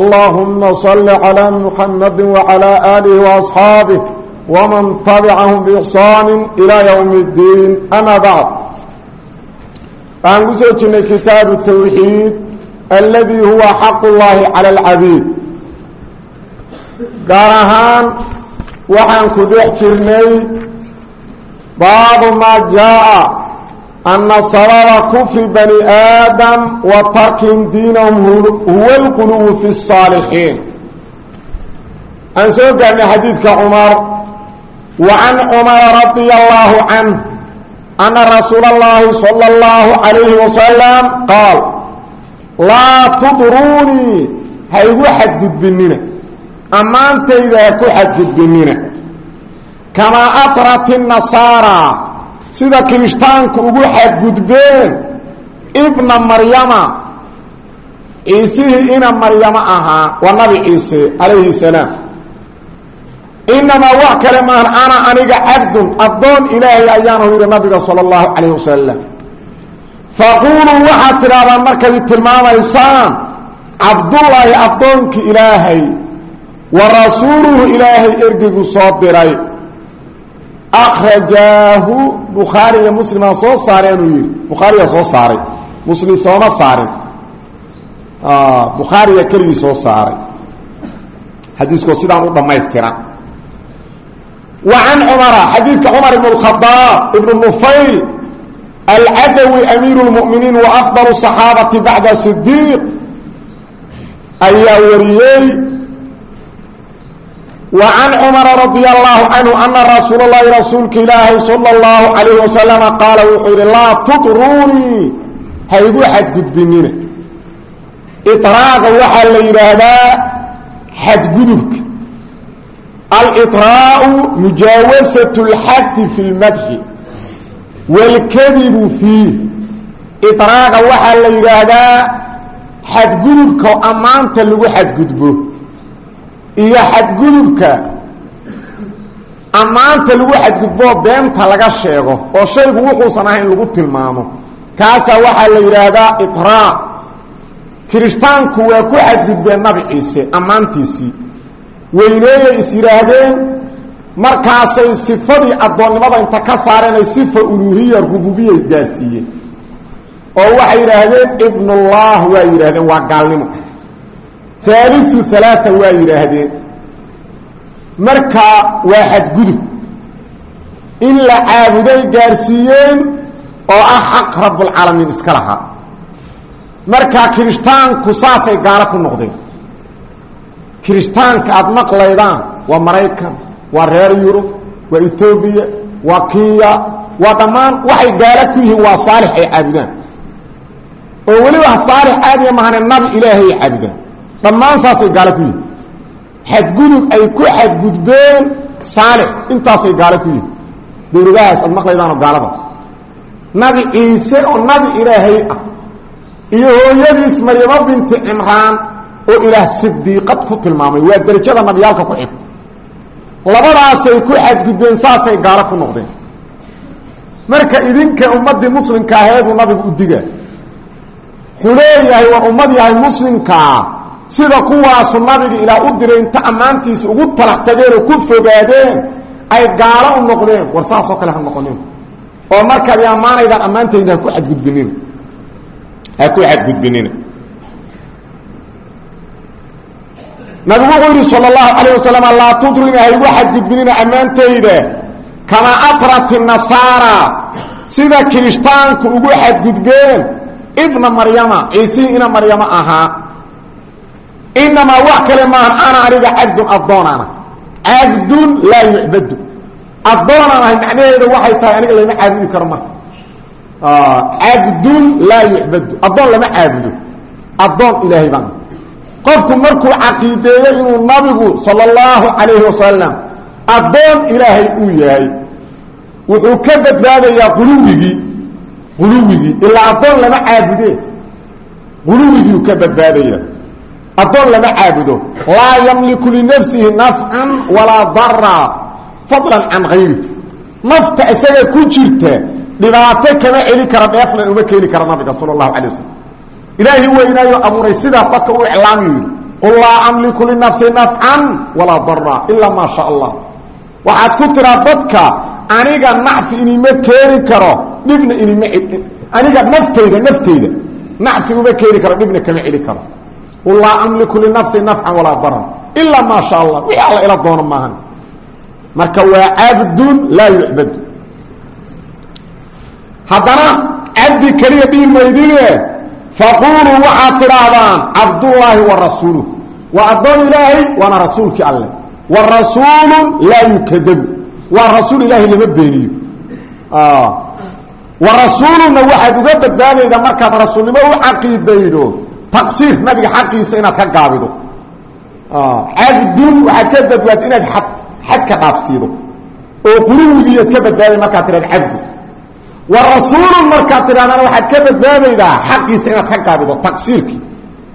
allahuma salli calaa muxamadi wacalaa aalihi waasxaabih waman tabicahum biixsaani ilaa yowmi iddiin amaa bacd waxaan ku soo jirnay kitaabu towxiid alladii huwa xaqu llaahi cala alcabiid gaar ahaan waxaan ku dhex jirnay baabu maa jaaa ana sababa kufri bani aadam wa tarkihim diinahum huwa lquluwu fi saalixiin aan soo gaarnay xadiidka cumar wa can cumara radia allaahu canh ana rasuula اllahi sala اllahu calayhi wasalam qaal laa tudruunii ha igu xadgudbinina ammaantayda ha ku xadgudbinina kamaa atrat inasaara sida kirishtaanku ugu xadgudbeen ibna maryama. Ciisihii ina maryamo ahaa waa nabi ciise calayhi salaam. Inamaa wax kale maahan ana aniga cabdun addoon ilaahay ayaanu yidhi nabiga sala allahu calayh wasalam faquuluu waxaad tidhahdaan markaad tilmaamaysaan cabdullaahi addoonkii ilaahay wa rasuuluhu ilaahay ergeygu soo diray akrajaahu bukhaariga muslimaa soo saareenuu yidhi bukhaariga soo saaray muslim sooma saarin bukhaariga keligii soo saaray xadiiskoo sidaan u dhammaystiran wa can cumara xadiidka cumar ibn اkhadaab ibn nufayl alcadawi amiiru اlmuminiin wa afdal صaxaabati bacda sidiiq ayaa wariyey وعن عمر رضي الله عنه أن رسول الله رسولك إلهي صلى الله عليه وسلم قال وحير لا تطروني هيقو حد قدبنين إطراق وحا ليرهدا حد قدبك الإطراء مجاوزة الحد في المدح والكذب فيه إطراق وحا ليرهدا حد قدبك وأمانت اللي حد قدبه iyo xadgudubka. Ammaanta lagu xadgudboo beenta laga sheego oo shaygu wuxuusan ahayn lagu tilmaamo. Kaasaa waxaa la yidhaahdaa itraa kirishtaanku waa ku xadgudbeen nabi ciise ammaantiisii weyneeyay is yidhaahdeen? Markaasay sifadii addoonnimada inta ka saareenay sifa uluuhiya rububiyay gaarsiiyeen. Oo waxay yidhaahdeen ibnullah waa yidhahdeen waa gaalnimo haaliu alaaa waa yidhaahdeen. Markaa waa xadgudub. In la caabuday gaarsiiyeen oo ah xaq rabbulcaalamiin iska lahaa. Markaa kirishtaanku saasay gaalo ku noqdeen. Kirishtaanka aada maqlaydaan waa maraykan waa reer yurub waa etoobiya waa kenya waa dhammaan waxay gaalo ku yihiin waa saalix ay caabudaan. Oo weliba saalix caadiya mahane nabi ilaahay ay caabudaan dhammaan saasay gaalo ku yihiin xadgudub ay ku xadgudbeen saalix intaasay gaalo ku yihiin dowladahaas aad maqlaydaanoo gaalada. Nabi ciise oo nabi ilaahay ah iyo hooyadiis maryamo binti cimraan oo ilaah sidiiqad ku tilmaamay waa derajada nabiyaalka ku xigta. Labadaasay ku xadgudbeen saasay gaalo ku noqdeen. Marka idinka ummaddii muslimka aheeduu nabigu u diga wuxuu leeyahay ummad yahay muslimkaa sida kuwaasu nabiga ilaa u diray inta ammaantiisa ugu talax tageen oo ku fogaadeen ay gaalo u noqdeen. War saasoo kale ha noqonin. Oo markaad i ammaanaydaan ammaantayda haku adgudbinin ha ku xadgudbinina nabigu wuxuu yidhi allahu calayh wasalam laa tudrina haygu xadgudbinina ammaantayda. Kamaa atrati nasaara. Sida kirishtaanku ugu xadgudbeen ibna maryama ciisihii ina maryamo ahaa inamaa wax kale maahan ana aniga cabdun addoonana cabdun laa yucbadu addoonaan ahay macnaheeda waxay tahay aniga lama caabudi karo marka cabdun laa yucbadu addoon lama caabudo addoon ilaahay baan qofku markuu caqiideeyo inuu nabigu sala allahu calayhi wasalam addoon ilaahay uu yahay wuxuu ka badbaadayaa quluwigii quluwigii ilaa addoon lama caabudee quluwigiiu ka badbaadaya addoon lama caabudo laa yamliku linafsihi nafcan walaa dara fadlan can hayri nafta isaga ku jirta dhibaato kama celi kara dheeflan uma keeni kara nabiga sala allahu calay wasalam ilaahi weynaayo abuuray sidaa dadka u iclaamiyu yidhi qul laa amliku linafsi nafcan walaa dara ilaa maa sha allah. Waxaad ku tiraa dadka aniga nacfi inima keeni karo dhibna inima aniga naftayda naftayda nacfi uma keeni karo dhibna kama karo qul laa amliku linafsi nafcan walaa daran ilaa maa sha allah wixii alla ila doono maahan. Marka waa cabdun laa yucbadu. Haddana cabdi keliya dhihi maydine faquluu waxaad tidhaahdaan cabdullaahi wa rasuuluh. Waa addoon ilaahay waana rasuulkii alleh wa rasuulu laa yukadabu. Waa rasuul ilaahay lama beeniyo. Wa rasuuluna waxaad uga badbaadaydaa markaad rasuulnimo u caqiidaydo taqsiir nabiga xaqiisa inaad ka gaabido. Cabdun waxaad ka badbaad inaad ad xadka dhaafsiido. Oo quluwigiiyaad ka badbaaday markaad tidhahda cabdu wa rasuulun markaad tidhahdana waxaad ka badbaadaydaa xaqiisa inaad ka gaabido taqsiirkii.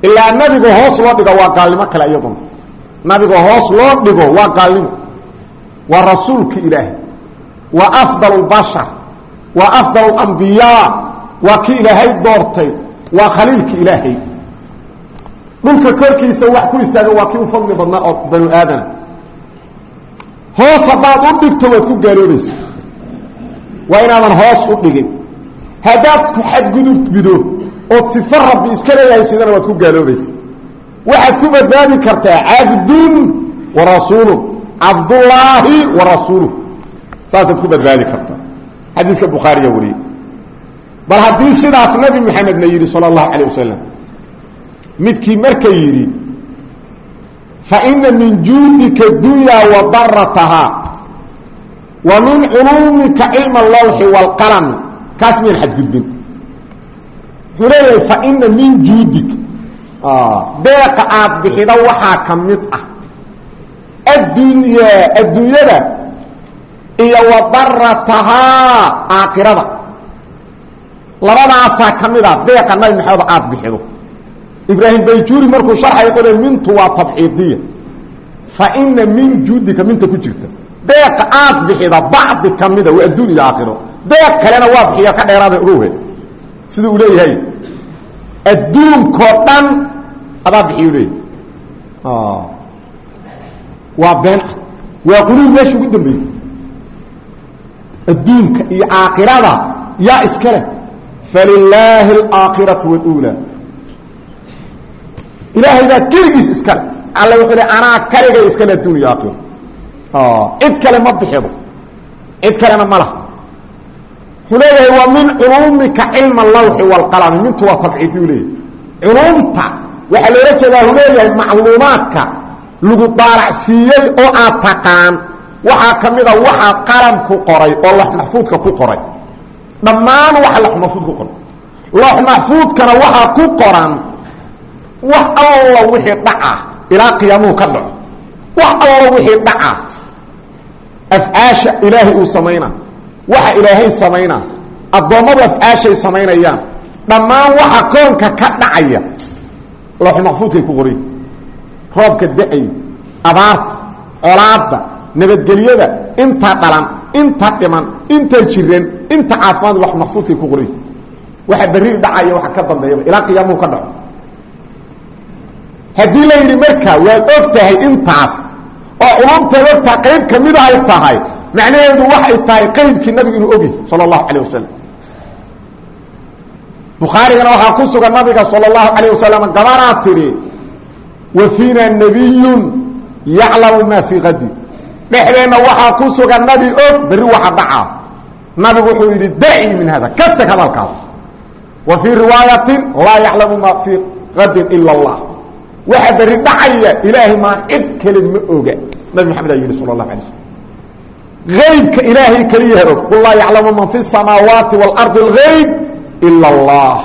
Ilaa nabiga hoos loo dhigo waa gaalnimo kale iyaduna. Nabiga hoos loo dhigo waa gaalnimo. Waa rasuulka ilaahay. Waa afdal bashar. Waa afdal kii ilaahay doortay. Waa khaliilka ilaahay dhulka korkiisa wax ku istaaga waa kii u fadli badnaa oo banu aadam. Hoos haddaad u dhigto waad ku gaaloobaysa waa inaadan hoos u dhigin. Haddaad ku xadgudubbido ood sifo rabbi iska leeyahay sidana waad ku gaaloobaysa waxaad ku badbaadi kartaa cabdun wa rasuulun cabdullaahi wa rasuuluh saasaad ku badbaadi kartaa xadiiska bukhaariya wariyey bal haddii sidaas nabi maxamedna yidhi sala allahu calayh wasalam midkii marka yidhi fa ina min juudika dunyaa wa daratahaa wa min culuumika cilma allawxi waalqalami kaas miyan xadgudbin. Wuxuu leeyahay fa ina min juudik. Deeqa aad bixida waxaa ka mid ah addunya adduunyada iyo wa daratahaa aakhirada. Labadaasaa ka mid deeqa nabi maxamed aada bixido ibraahim bayjuuri markuu sharxay qole mintu waa tabciidiya. Fa ina min juudika minta ku jirta. Deeqa aad bixida bacdi ka mida waa adduun iyo aakhiro. Deeq kalena waa bixiya ka dheeraada ogowe sida uu leeyahay adduunkoo dhan adaa bixiyu leeyahy waa been ah waa quluub meesha ugu ilaahay baa keligiis iskale alla wuxuu le anaa kaligay iskale adduun iyo aakhiro cid kale ma bixido cid kalena ma laha. Wuxuu leeyahay waa min culuumika cilma allawxi waalqalami mintu waa tabciidiyuu leeyahay. Culuumta waxaa loola jeedaa uu leeyahay macluumaadka lagu daalacsiiyey oo aad taqaan waxaa ka mid a waxaa qalamku qoray oo lox maxfuudka ku qoray. Dhammaan waxa lox maxfuud ku qoray. Lox maxfuudkana waxaa ku qoran wax alla wixii dhaca ilaa qiyaamuhu ka dhaco wax alla wixii dhaca afcaasha ilaahay uu samaynaa waxa ilaahay samaynaa addoommadu afcaashay samaynayaan dhammaan waxa koonka ka dhacaya lox maxfuudkay ku qoray roobka da'ay abaarta colaadda nabadgelyada inta dhalan inta dhiman inta jiran inta caafimaad wax maxfuudkay ku qoray waxa berri dhacaya waxa ka dambeeyaba ilaa qiyaamuhu ka dhaco haddii la yidhi marka waad og tahay intaas oo culumtaad ogtaha qayb ka mid ay tahay macnaheedu waxay tahay qaybkii nabigu inuu ogyahy sala allahu calayh wasalam bukhaarigana waxaa ku sugan nabiga sala allahu calayh wasalam gabanaa tidhi wa fiina nabiyun yaclamu maa fii qadi dhexdeenna waxaa ku sugan nabi og berri waxa dhacaa nabigu wuxuu yidhi daci min hada ka teg hadalkaas. Wa fii riwaayatin laa yaclamu maa fii qadin ila allah waxa berri dhacaya ilaahay maa cid kale ma oga nabi maxamed aa yidhi sala allahu alay slm aybka ilaahay keliyaha og qul laa yaclamu man fi samaawaati waalardi algayb ila allah.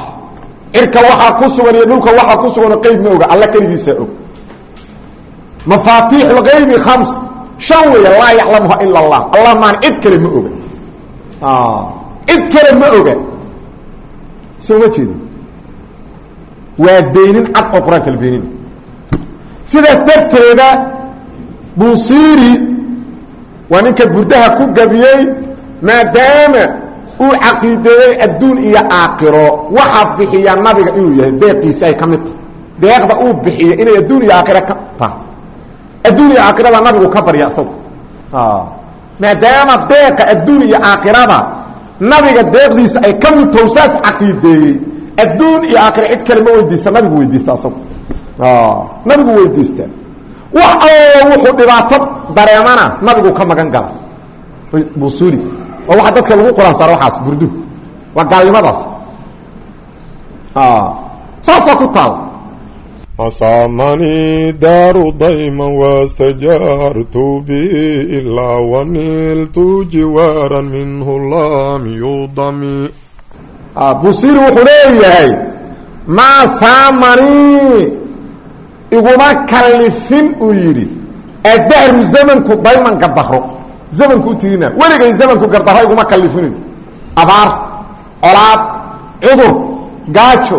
Cirka waxaa ku sugan iyo dhulka waxaa ku suganoo qeyb ma oga alla keligiisaa og mafaatiix lgaybi khams shan weeye laa yaclamuha ila allah. Allah maan cid kale ma oga cid kale ma oga soo ma jeedin? Waa beenin cad oo qur'aanka la beenin sidaas darteeda buusiiri waa ninka burdaha ku gabiyey maadaama uu caqiideeyey adduun iyo aakhiro waxaa bixiya nabiga inuu yahay deeqiisi ay ka deeqda uu bixiyo inay adduun iyo aakhiro ka tahay. Adduun iyo aakhirada nabigu ka barya isagu. Maadaama deeqa adduun iyo aakhirada nabiga deeqdiisa ay ka mid taho saas caqiideeyey adduun iyo aakhira cid kale ma weydiista nabigu weydiista asagu Ah. nabigu weydiistaa wax allo wuxuu dhibaato dareemana nabigu ka magan gala. Busuli waa waa dadka lagu qoran saaro waaas burdu. Waa gaalnimadaas. Ah. Saasaa ku taal. Asaamanii daaru dayma wastajaartu bi ilaa waniiltu jiwaaran minhu lam yudami. Ah, Busiri wuxuu leeyahay maa saamanii iguma kallifin uu yidhi adahru zamanku dayman gardaro zamanku u tirina weligay zamanku gardaro iguma kallifinin. Abaar colaad cudur gaajo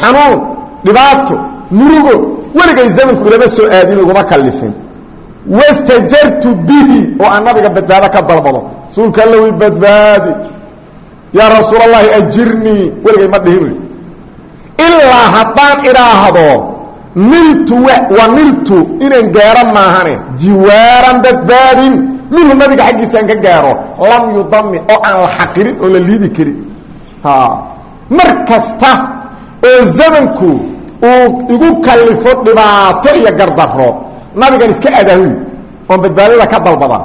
xanuun dhibaato murugo weligay zamanku ilama soo aadin iguma kallifin. Wastajartu bihi oo aan nabiga ka dalbado. Rasuulka alla wi badbaadi. Yaa rasuul allahi ajirnii weligay ma dhihin ilaa haddaan idhaahdo niltu wa niltu inaan gaaro maahane. Jiwaaran badbaadin minhu nabiga xaggiisaan ka gaaro. Lam yudami oo aan la xaqirin oo la liidi karin. Mar kasta oo zamanku uu igu kallifo dhibaato iyo gardaro nabigan iska adaahuy oon badbaadada ka dalbada.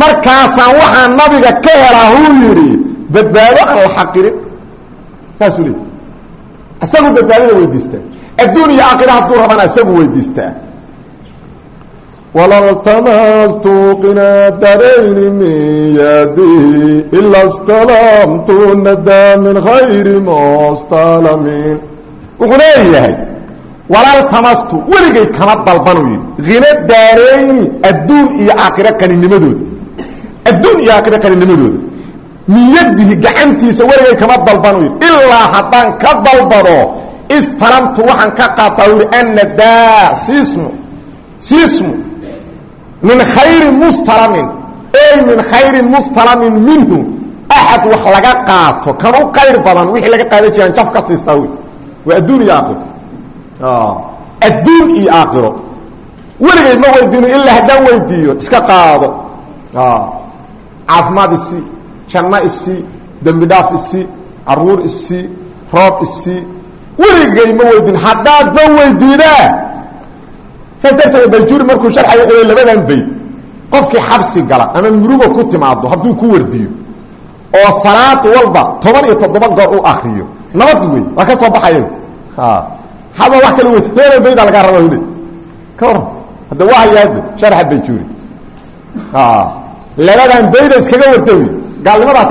Markaasaan waxaa nabiga ka helaa huu yidhi badbaado aan la xaqirin. Saasuu leey isagu badbaadada weydiistaa adduun iyo aakhira hadduu rabana isagu weydiistaa. Wlاltmstu qinaadarayn min yadih ila اstlamtu nada min hayri mstalamin wuxuu leeyahay walaaltamastu weligay kama dalbanuu yidhi khina adduun iyo aakhira kaninimadooda adduun iyo aakhira kaninimadooda min yadihi gacantiisa weligay kama dalbanuu ilaa haddaan ka dalbado istalamtu waxaan ka qaataa yihi ana daa siismu siismu min khayri mustalamin ey min khayri mustalamin minhu. Axad wax laga qaato kan u qayr badan wixii laga qaadan jiraan jaf ka siistaa wey waa adduun iyo aakhiro. Adduun iyo aakhiro. Weligay ma weydiino ilaa haddaan weydiiyo iska qaado. Caafimaad isii janno isii dembi dhaaf isii carruur isii roob isii weligay ma weydiin haddaad ma weydiinaa saas darteed bayjuri markuu sharxay wuxuu labadan bayd qofkii xabsi gala ama murugo ku timaado hadduu ku wardiyo oo salaad walba toban iyo toddoba goor u akriyo nabad wey waa ka soo baxaya. Haba wax kala weydi labadan bayda lagaa raba hule ka waran hadda waa hayaade sharxa bayjuri labadan bayda iskaga warda wey gaalnimadaas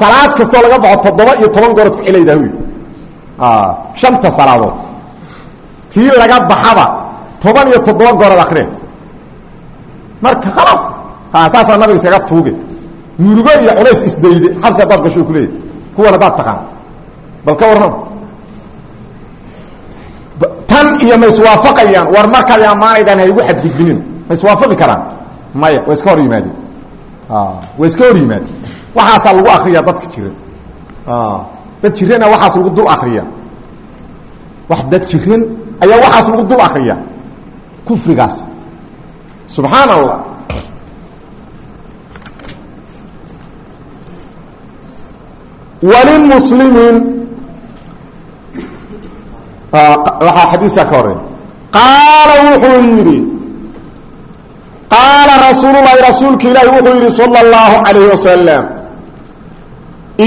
salaad kastoo laga baxo toddoba iyo toban goorad ku celaydaa wy shanta salaadood. Tii laga baxaba toban iyo toddoba goorad akriya marka khalaas saasaa nabiga iskaga tuuge murugo iyo culays isdayde xabsi haddaad gasho kuleeyahy kuwan haddaad taqaan. Bal ka warran. Tan iyo ma iswaafaqayaan war markaad ammaanaydaan ha igu xadgudbinin. Ma iswaafaqi karaan. Maya waa iska hor yimaadeen. Waa iska hor yimaadeen waxaasaa lagu akriyaa dadka jiran dad jirana waxaas lagu dul akriya wax dad jiran ayaa waxaas lagu dul akriya kufrigaas. Subxaan allah walimuslimin waxaa xadiiska ka horey qaala wuxuu yidhi qaala rasuululahi rasuulka ilaahi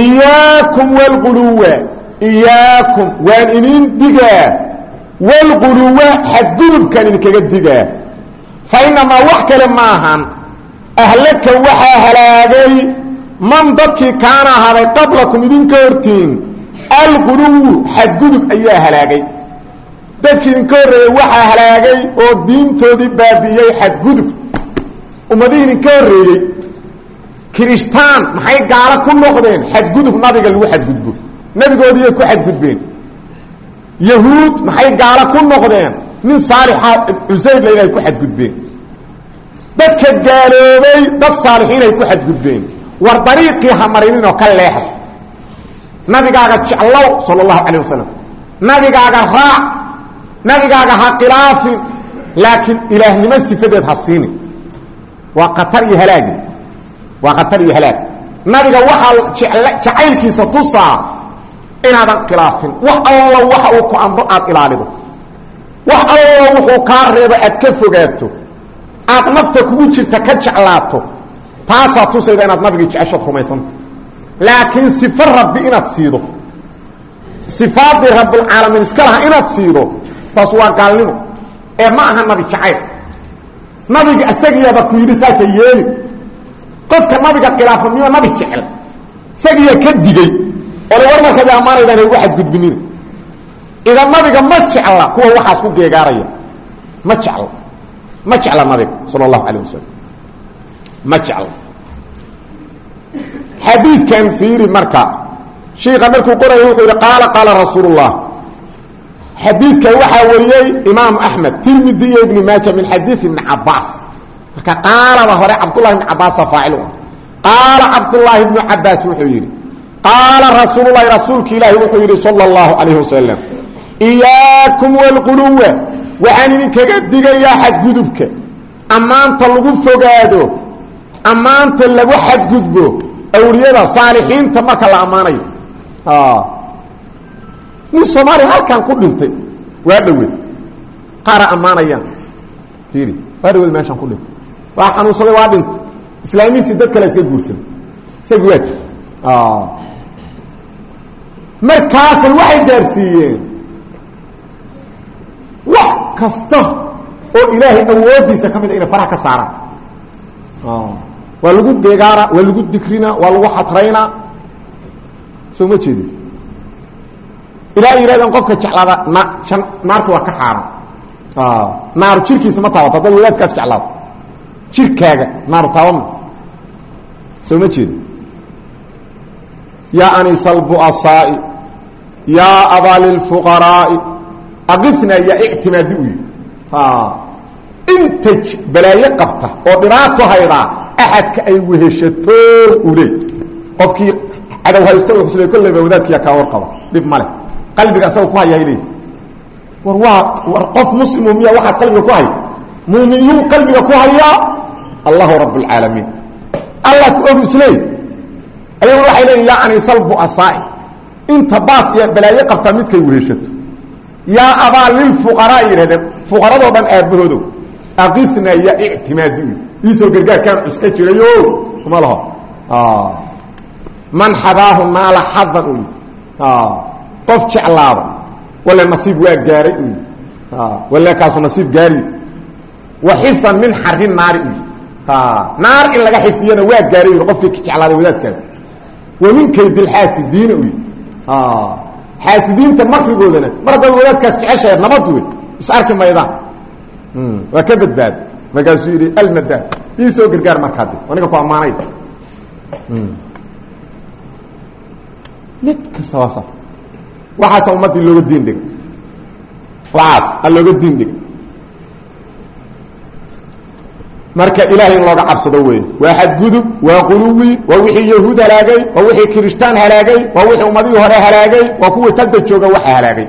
iyaakum wlquluwa iyaakum. Waan idin digaa. Wlquluwa xadgudubkaan idinkaga digaa. Fa inamaa wax kale maahan ahlaka waxaa halaagay man dadkii kaana ahaaday qablakum idinka hortiin alquluwu xadgudub ayaa halaagay. Dadkii idinka horreeyey waxaa halaagay oo diintoodii baabi'iyey xadgudub ummadihii idinka horreeyey kirishtaan maxay gaalo ku noqdeen? Xadgudub nabiga lagu xadgudbo. Nebigoodiiyay ku xadgudbeen. Yahuud maxay gaalo ku noqdeen? Nin saalixa cusayr la inay ku xadgudbeen. Dadka gaaloobay dad saalixiinay ku xadgudbeen. War dariiqii ha marinin oo ka leexay nabigaaga jeclow sala allahu calayh wasalam nabigaaga raac nabigaaga ha khilaafin laakiin ilaahnimo sifadeed ha siinin. Waa khatar iyo halaagi waa khatar iyo halaag. Nabiga waxaa jacaylkiisa tusaa inaadan khilaafin. Wax allo waxa uu ku amro aad ilaalido. Wax allo wuxuu kaa reebo aad ka fogaato. Aad nafta kugu jirta ka jeclaato. Taasaa tusayda inaad nabigii jeceshood rumaysanta laakiin sifo rabbi inaad siido. Sifaadii rabbulcaalamiin iska laha inaad siido taas waa gaalnimo. Ee ma aha nabi jacayl. Nabiga isagiyaaba ku yidhi saasa yeeli qofka nabiga khilaafa miyuu nabi jecel. Isagiyaa ka digey ole war markaad ammaanaydaan ugu xadgudbinina. Idan nabiga ma jecla kuwa waxaas ku geegaaraya. Ma jecla. Ma jecla nabiga sala allahu calayh wasalam ma jecla. Xadiidkan fiiri marka shiika markuu qoraya wuxuu yidhi qaala qaala rasuul اllah xadiidkan waxaa wariyey imaam axmed tirmidi iyo min xadiid ibni cabaas marka qaalaba hore cabdullahi ibni cabaasa faacil qaala cabdullaahi ibnu cabaas wuxuu yidhi qaala rasuululahi rasuulka ilaahi wuxuu yidhi sala اllahu calayh wasalam iyaakum wاlquluwa waxaan idinkaga digayaa xadgudubka. Ammaanta lagu fogaado ammaanta lagu xadgudbo awliyada saalixiinta marka la ammaanayo nin soomaaliya halkan ku dhintay waa dhaweed qaara ammaanayaan fiiri waa dhaweed meeshaan ku dhintay waa xanuunsaday waa dhintay. Islaamihiisii dad kale iska guursaday isagi waa jir. Markaasan waxay gaarsiiyeen. Wax kasta oo ilaahay awoodiisa ka mid a inay faraha ka saaraan. Waa lagu geegaara waa lagu dikrina waa lagu xatraynaa soo ma jeedi ilaa yidhahdeen qofka jeclaada na an naarta waa ka xaaran naaru jirkiisa ma taabata haddaad wadaadkaas jeclaado jirkaaga naaru taabama. Soo ma jeedi yaa anisa albu'asaa'i yaa abaa lilfuqaraa'i aqifna yaa ictimaadi u yidhi inta balaayo qabta oo dhibaato haydaa axadka ay weheshato u leey qofkii cadow haysta wuxuu isle kolleyba wadaadkiya kaa warqaba dhib male qalbiga asaga ku hayaa leey war waa war qof muslimu miya waxaas qalbiga ku hay muuminiyuu qalbiga ku hayaa allahu rabb اlcaalamiin allah ku og isleey ayagu waxay leeyiin yaa anisalbu asaa'i inta baas iyo balaayo qabtaa midkay weheshato yaa abaa lilfuqaraa yidhahdeen. Fuqaradoo dhan aabahoodow aqifna ya ictimaadi. Iisoo gargaarkaan cuska jirayo kuma laho man xabaahu naala xadan u qof jeclaada wale nasiib waa gaaray u wale kaasu nasiib gaari. Wa xifdan min u naar in laga xifdiyana waa gaaray qofkii jeclaaday wadaadkaas. Wa min kaydilxaasidiina u xaasidiinta makrigoodana mar haddaad wadaadkaas jeceshahay nabad wey is arki maydaan waa ka badbaada markaasuu yidhi almadaad ii soo gargaar markaa de aniga ku ammaanay. Mid kasta waasa. Waxaasa ummaddii looga diin dhigay waxaas looga diin dhigay marka ilaahay in looga cabsado wey waa xadgudub waa quluwi waa wixii yahuud halaagay waa wixii kirishtaan halaagay waa wixii ummadihii hore halaagay waa kuwii tagda jooga waxa halaagay.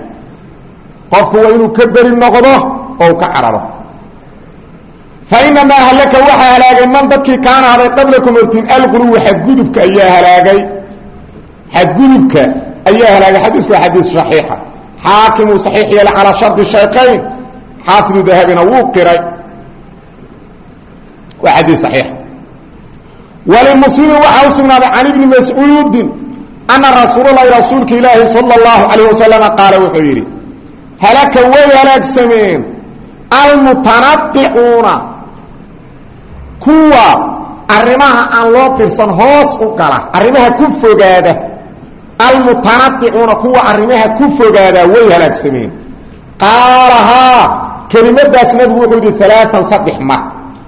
Qofku waa inuu ka beri noqdo oo u ka cararo. Fainamaa halaka waxaa halaagay man dadkii kaana haday qablakum hortiin alquluwi xadgudubka ayaa halaagay. Xadgudubka ayaa halaagay. Xadiisku waa xadiis صaxiixa xaakimuu صaxiix yeelay calaa shardi shaykayn xaafidu dahabina wuu qiray waa xadiis saxiix. walimuslimi waxaa u sugnaaday can ibni mascuudin ana rasuulalahi rasuulka ilaahi sala اllahu calayh wasalama qaala wuxuu yidhi halaka way halaagsameen almutanadicuuna kuwa arrimaha aan loo tirsan hoos u gala arrimaha ku fogaada almutanadicuuna kuwa arrimaha ku fogaada way halaagsameen qaalahaa kelimadaas nabigu wuxuu yidhi alaaan saddex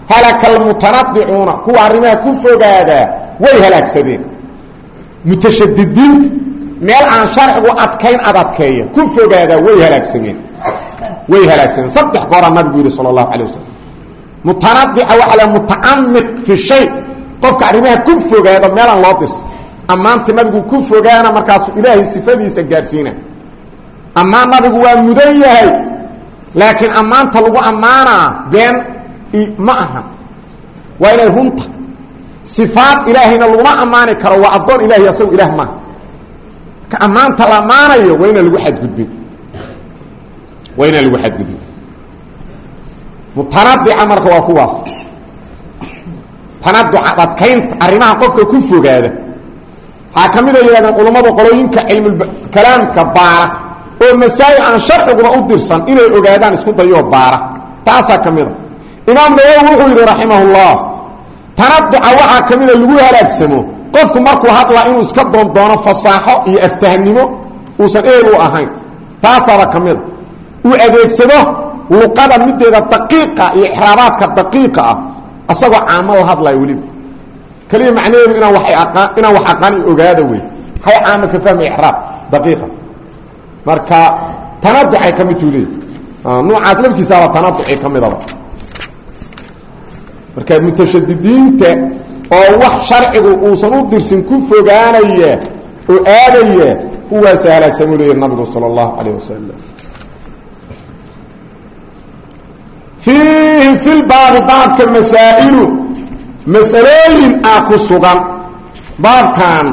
halaka almutanadicuuna kuwa arrimaha ku fogaadaa way halaagsadeen. Mutashadidiinta meel aan sharcigu adkayn ad adkeeya ku fogaadaa way halaagsameen way halaagsameen saddex gooraa nabigu yidhi sala allahu calay wasalam mutanadica waxaa la mutacamiq fi shay. Qofka arrimaha ku fogaado meelaan loo dirsa ammaanta nabigu ku fogaana markaasuu ilaahay sifadiisa gaarsiina. Ammaan nabigu waa mudan yahay. Laakiin ammaanta lagu ammaanaa been ma aha waa inay runta. Sifaad ilaahayna laguma ammaani karo waa addoon ilahay asagu ilaah maaha ka ammaanta la ammaanayo waa inaan lagu xadgudbin. Waa inaan lagu xadgudbin. Mutanadica marka waa kuwaas tanaduca adkaynta arrimaha qofka ku fogaada. Waxaa ka mid a yidhahdeen culammadu qolooyinka cilmukalaamka baara oo masaa'il aan sharciguna u dirsan inay ogaadaan isku dayoo baara. Taasaa ka mida imaam nawowi wuxuu yidhi raximahullah tanaduca waxaa lagu halaagsamo qofku markuu hadlaa inuu iska doondoono fasaaxo iyo aftahnimo uusan ehel ahayn. Taasaaba ka uu adeegsado luqada mideeda daqiiqa iyo ixraabaadka daqiiqa ah asagoo caamo la hadlayo weliba keliya macnaheedu inaan wa inaan wax aqaan ogaada wey hay caama ka fahma ixraab daqiiqa. Marka tanaducay ka midtuu leey nuucaas lafkiisaaba tanaduci ka midaba marka mutashadidiinta oo wax sharcigu uusan u dirsin ku fogaanaya oo aadaya kuwaasa halaagsamuu leeya nabigu sala allahu calayh wasalam fiihi fi lbaabi baabka masaa'ilu masalooyin ah ku sugan. Baabkan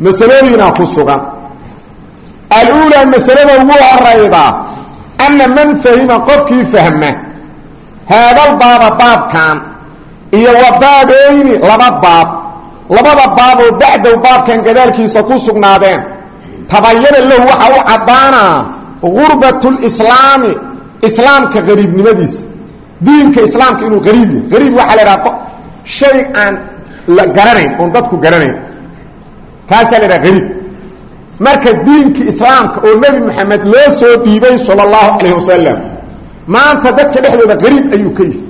masalooyin ah ku sugan. Aluulaa masalada ugu horayda anna man fahima qofkii fahma haadalbaaba baabkan iyo wabaabayni laba baab. Labada baab oo bacdow baabkan gadaalkiisa ku sugnaadeen. Tabayana lahu waxa u caddaanaa gurbat lislaami islaamka qariibnimadiisa diinka islaamka inuu qariib yahay. Qariib waxaa la idhaha shay aan la garanayn oon dadku garanayn. Kaasaa la idhaha qariib marka diinkii islaamka oo nebi moxamed loo soo dhiibay sala allahu calayh maanta dadka dhexdooda qariib ayuu ka yihi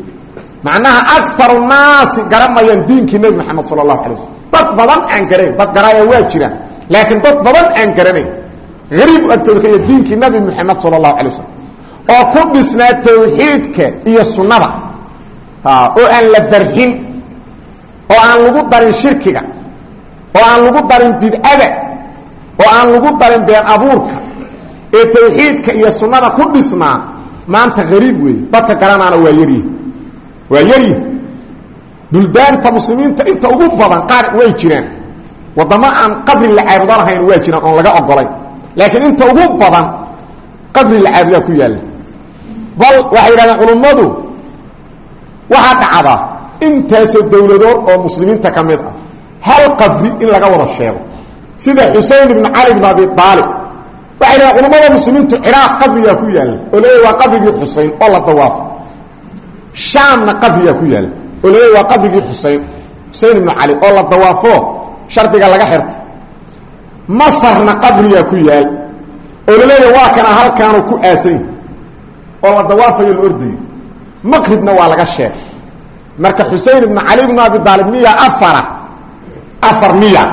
macnaha akaru naasi garamayaan diinkii nebi moxamed sala allahu alay wasalam dad badan aan garanayn dad garaaya waa jiraan. Laakiin dad badan aan garanayn. Qariib u agtooda diinkii nebi moxamed sala allahu alay wasalam oo ku dhisnaa tawxiidka iyo sunnada. Oo aan la darxin oo aan lagu darin shirkiga. Oo aan lagu darin bidcada oo aan lagu darin been abuurka. Ee tawxiidka iyo sunnada ku dhisnaa maanta hariib weeye dadka garanaana waa yaryihi waa yaryihi buldaanta muslimiinta inta ugu badan qaar way jiraan. Waddamo aan qabri la caabudo lahayn waa jiraan oon laga ogolayn laakiin inta ugu badan qabri la caabudaa ku yaalla. Bal waxay yidhahdeen culummadu waxaa dhacda intaasoo dowladood oo muslimiinta ka mid ah hal qabri in laga wada sheego. Sida xusein ibnu cali bn abi aalib waxay yidhahdeen culummada muslimiintu ciraaq qabrigaa ku yaalla oo leeya waa qabrigii xusein oo la dawaafo shaamna qabrigaa ku yaalla oo leeya waa qabrigii xusein xusein ibnu cali oo la dawaafo shardiga laga xirto. Masarna qabrigaa ku yaal oo waa kana halkaanu ku aasan oo la dawaafayo la maqribna waa laga sheegay marka xusein ibnu cali ibnu abi aalib miya afara afar miya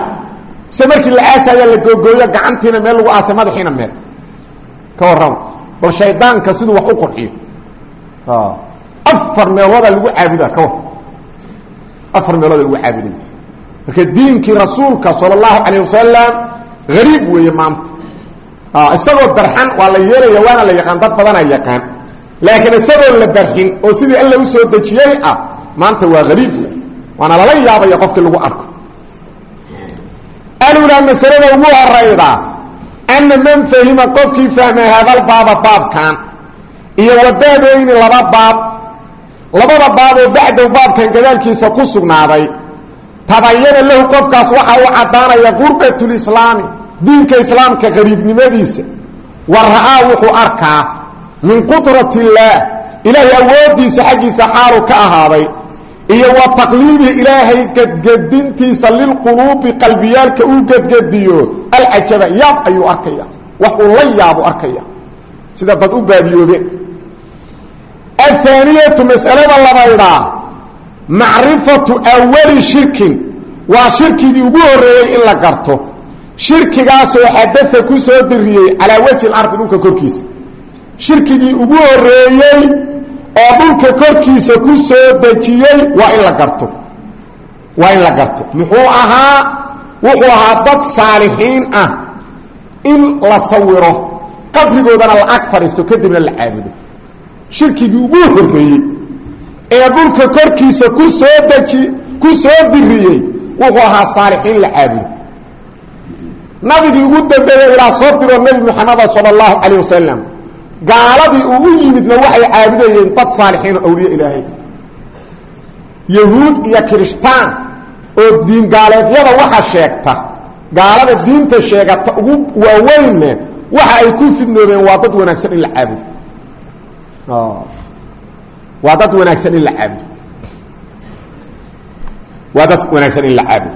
se markii la aasaya la googooyo gacantiina meel lagu aasay madaxiina meel. Ka warrama bal shaydaanka siduu wax u qurxiyo. Afar meeloodaa lagu caabudaa ka war afar meelooda lagu caabuday. Marka diinkii rasuulka sala allahu calayh wasalam hariib weeye maanta. Isagoo darxan waa la yeelaya waana la yaqaan dad badanaa yaqaan. Laakiin isagoo la darxin oo sidii alla u soo dejiyey ah maanta waa hariib wey waana lala yaabaya qofkii lagu arko alulaa masalada ugu horayda ana man fahima qofkii fahma hadalbaaba baabkan iyo wadaadooyni laba baab labada baab oo bacdow baabkan gadaalkiisa ku sugnaaday tabayana lahu qofkaas waxa uu caddaanaya qurbatulislaami diinka islaamka qariibnimadiisa. Wa ra'aa wuxuu arkaa min qudrati illaah ilaahay awooddiisa xaggiisa xaalu ka ahaaday iyo wa taqliibi ilaahay gedgedintiisa lilquluubi qalbiyaalka uu gedgediyo alcajaba yaab ayuu arkaya wax uu la yaabu arkaya sida dad u baadiyoobeen athaaniyatu mas'alada labaydaa macrifatu awali shirkin waa shirkigii ugu horreeyey in la garto. Shirkigaasoo xadaa ku soo diriyey calaa wajhi lardi dhulka korkiisa. Shirkigii ugu horreeyey oo dhulka korkiisa ku soo dejiyey waa in la garto. Waa in la garto. Muxuu ahaa? Wuxuu ahaa dad saalixiin ah. In la sawiro qabrigoodana la ag fadhiisto kadibna la caabudo. Shirkigii ugu horreeyey ee dhulka korkiisa ku soo deji ku soo diriyey wuxuu ahaa saalixiin la caabudo. Nabigii ugu dambeeyey ilaa soo diroo nebi moxameda sala allahu calayh wasalam gaaladii uu u yimidna waxay caabudayeen dad saalixiin oo awliye ilaahay. Yahuud iyo kirishtaan oo diin gaaleedyada waxa sheegta gaalada diinta sheegata ugu waaweynne waxa ay ku fidnoobeen waa dad wanaagsan in la caabudo. Waa dad wanaagsan in la caabudo. Waa dad wanaagsan in la caabudo.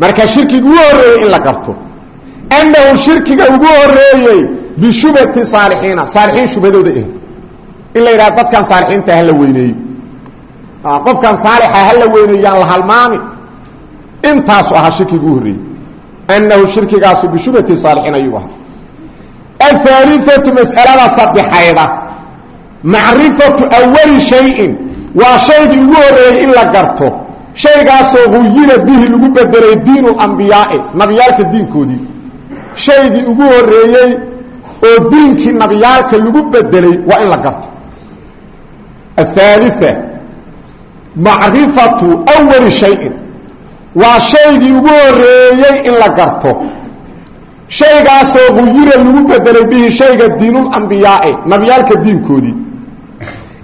Marka shirkiga ugu horreeyey in la garto annahu shirkiga ugu horreeyey bishubhati saalixiina saalixiin shubhadooda ah in la yidhaha dadkan saalixiinta hala weyneeyo qofkan saalixa hala weyneeyo yaan la halmaami intaasu ahaa shirkiga ugu horreeyey annahu shirkigaasu bishubhati saalixiin ayuu ahaa ahaaliatu mas'alada saddexayda macrifatu awali shayin waa shaygii ugu horreeyey in la garto shaygaasoo huyina bihi lagu bedelay diin اlambiyaai nabiyaalka diinkoodii shaygii ugu horreeyey oo diinkii nabiyaalka lagu bedelay waa in la garto. Ahaaliثa macrifatu awali shayin. Waa shaygii ugu horeeyey in la garto. Shaygaasoo guyira lagu bedelay bihi shayga diinulambiyaai nabiyaalka diinkoodii.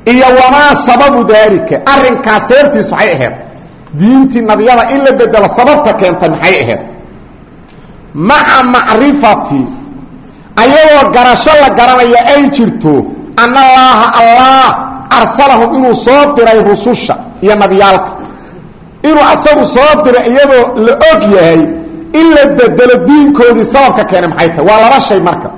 Iyo wamaa sababu daalika? Arrinkaas sababtiisu waxay ahayd. Diintii nabiyada in la bedelo sababta keenta maxay ahayd? Maa marifati ayagoo garasho la garanaya ay jirto an allaaha allah arsalahum inuu soo diray rususha iyo nabiyaalka inuu asagu soo diray iyadoo la og yahay in la bedelo diinkoodii sababka keenay maxay tahay. Waa laba shay marka.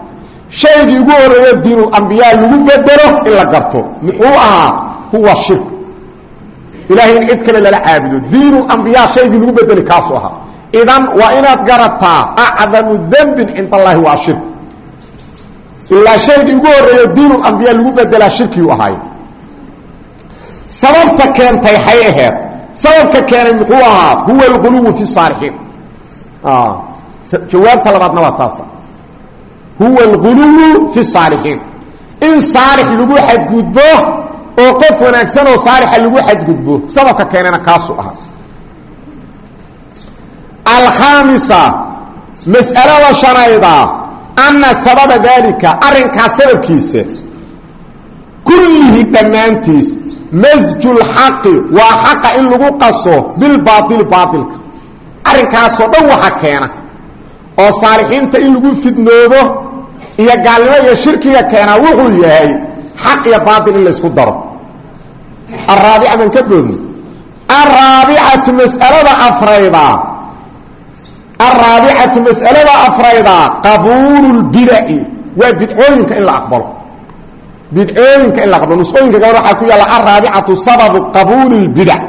Shaygii ugu horreeyo diinulambiyaa lagu bedelo in la garto. Muxuu ahaa? Huwa shirk. Ilahay in cid kale lala caabudo. Diinulambiyaa shaygii lagu bedeli kaasuu ahaa. Idan waa inaad garataa acdamu dembin cinda allaahi waa shirk ilaa shaygii ugu horreeyo diinulambiyaa lagu bedelaa shirkiu ahaay sababta keentay hay aheed sababka keenay muxuu ahaa huwa alguluwu fi saalixiin. Jawaabta labaadna waa taasa. Huwa alguluwu fi saalixiin. In saalix lagu xadgudbo oo qof wanaagsan oo saalixa lagu xadgudbo sababka keenana kaasuu ahaa. Alkhaamisa mas'alada shanayda anna sababa daalika arrinkaas sababkiisa kullihi dhammaantiis masjulxaqi waa xaqa in lagu qaso bilbaaili baailka arrinkaasoo dhan waxa keena oo saalixiinta in lagu fidnoobo iyo gaalnimo iyo shirkiga keenaa wuxuu yahay xaq iyo baail in laysku daro araabica man ka boodno araabicatu mas'alada afrayda araabicatu mas'alada afrayda qabuulu lbidaci waa bidcooyinka in la aqbalo bidcooyinka in la aqbalo nusqooyinka gabadh waxaa ku yaalla araabicatu sababu qabuuli lbidac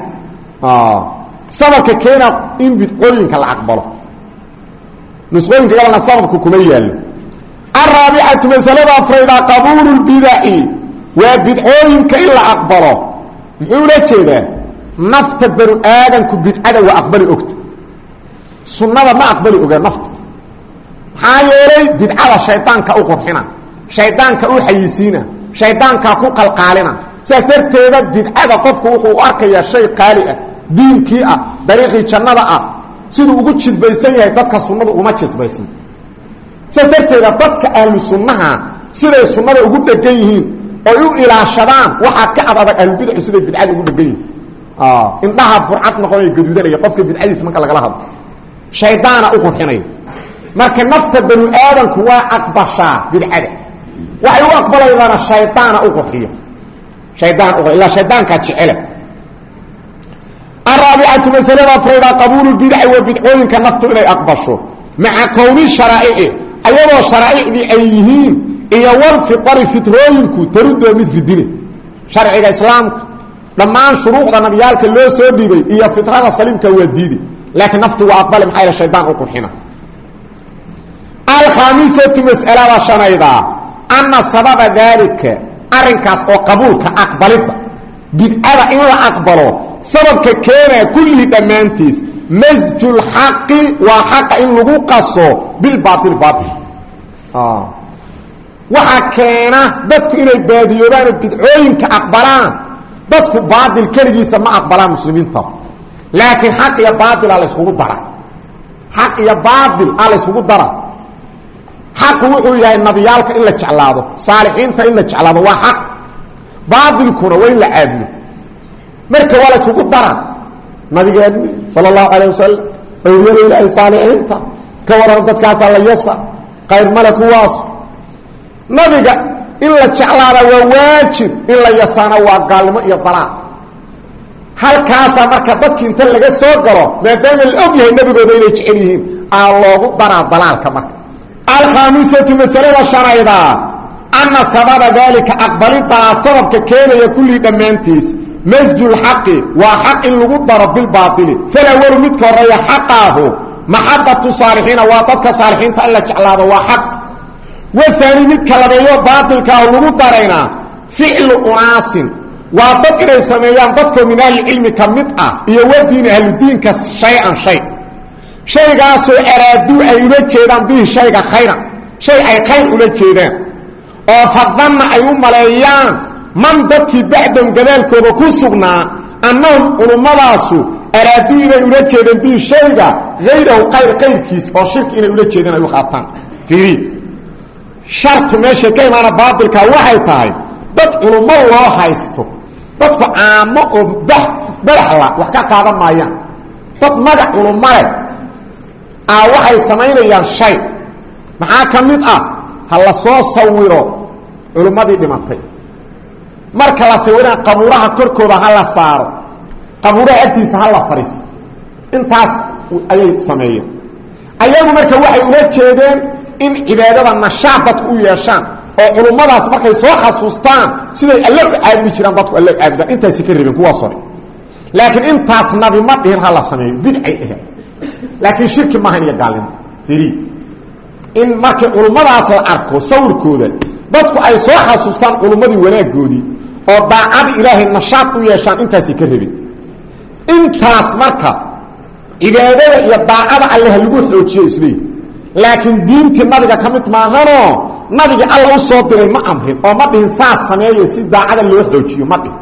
sababka keena in bidcooyinka la aqbalo nusqooyinka gabalna sababka kuma yaallo araabicatu masalada afrayda qabuulu lbidaci waa bidcooyinka in la aqbalo muxuu ula jeedaa nafta banu aadanku bidcada waa aqbali ogta sunnada ma aqbali oga nafta. Maxaa yeelay bidcada shaydaanka u qurxina shaydaanka u xayisiina shaydaankaa ku qalqaalina. Saas darteeda bidcada qofku wuxuu arkayaa shay qaali ah diinkii ah dariiqii jannada ah siduu ugu jidbaysan yahay dadka sunnada uguma jidbaysan saas darteeda dadka ahlu sunnaha siday sunnada ugu dhegan yihiin oy u ilaashadaan waxaa ka ad adag ahlubidcu siday bidcada ugu dhegan yihiin. Indhaha burcad noqonaya gaduudanaya qofka bidcadiisa marka lagala hadlo shaydaana u qurxinaya marka nafta banu aadamku waa aqbashaa bidcada. Waxay u aqbalaydaana shaydaana u qurxiyo. Shaydaan u ilaa shaydaankaa jecela. Araabicatu masalada afrayda qabuulu bidci waa bidcooyinka naftu inay aqbasho. Maca kowni sharaa'ici. Ayadoo sharaa'icdii ay yihiin iyo walfitari fitrooyinku tarudoo mid ridine sharciga islaamka. Dhammaan shuruucda nabiyaalka loo soo dhiibay iyo fitrada saliimka waa diidi laakiin naftu waa aqbale maxaa yal shaydaan u qurxina alkhaamisatu mas'alada shanayda anna sababa daalika arrinkaas oo qabuulka aqbalidda bidcada in la aqbalo sababka keenaa kullihii dhammaantiis masjulxaqi waa xaqa in lagu qaso bilbaail baail waxaa keena dadku inay baadiyoobaan oo bidcooyinka aqbalaan dadku baail keligiisa ma aqbalaan muslimiinta laakiin xaq iyo baaila layskugu dara xaq iyo baail a layskugu dara xaqu wuxuu yahay nabiyaalka in la jeclaado saalixiinta in la jeclaado waa xaq. Baailkuna waa in la caabudo. Marka waa layskugu dara nabigeenni sala allahu calayh wasalam awliyada ilaahay saalixiinta ka waran dadkaasaa la yasa qayr male kuwaas nabiga in la jeclaada waa waajib in la yasaana waa gaalnimo iyo dalaa halkaasaa marka dadki inta laga soo galo maadaama la og yahay nebigooda inay jecel yihiin aa loogu daraa dalaalka marka. Alkhaamisatu masalada shanayda anna sababa daalika aqbalidaa sababka keenaya kullii dhammaantiis masjulxaqi waa xaq lagu daro bilbaaili falawalu midka horreeya xaqaahu maxabatu saalixiina waa dadka saalixiinta in la jeclaado waa xaq. Waani midka labeeyo baailkaahu lagu daraynaa ficlu unaasin waa dad inay sameeyaan dadkoo min ahlicilmi ka mid ah iyo wadiini ahludiinka shay-an shay. Shaygaasoo araaduu ay ula jeedaan bihi shayga khayran. Shay ay khayr ula jeedaan. Oo fadanna ay u maleeyaan man dadkii bacdahum gadaalkooda ku sugnaa annahum culumadaasu araaduu inay ula jeedeen bihi shayga hayrahu qayr qayrkiis oo shirki inay ula jeedeen ay u qaataan. Fiiri. Shartu meeshay ka imaana baatilka waxay tahay dad culummo loo haysto dadku caamo oo baraxla wax ka qaadan maayaan. Dad magac culummo leh aa waxay samaynayaan shay. Maxaa ka mid ah? Ha soo sawiro. Culummadii dhimatay. Marka la sawirana qabuuraha korkooda ha la saaro. Qabuuraha agtiisa ha la intaas ayay sameeyeen. Ayagu marka waxay ula jeedeen in cibaadada nashaad dadku u yeeshaan oo culummadaas markay soo xasuustaan siday u caabudi jiraan dadku alle caabudaan intaasi ka rabeen kuwaas hore. Laakiin intaas nabi ma dhihin ha la sameeyo. Bidcay ahayd. Laakiin shirki maahan iyo gaalnimo. Iri in markii culummadaas la arko sawirkooda dadku ay soo xasuustaan culummadii wanaagoodii oo daacada ilaahay nashaad u yeeshaan intaasi ka rabeen intaas marka cibaadada iyo daacada alleha lagu xoojiyo isleey laakiin diintii nabiga ka mid maahanoo nabigii alla u soo diray ma amrin oo ma dhihin saas sameeye si daacada loo xoojiyo ma dhihin.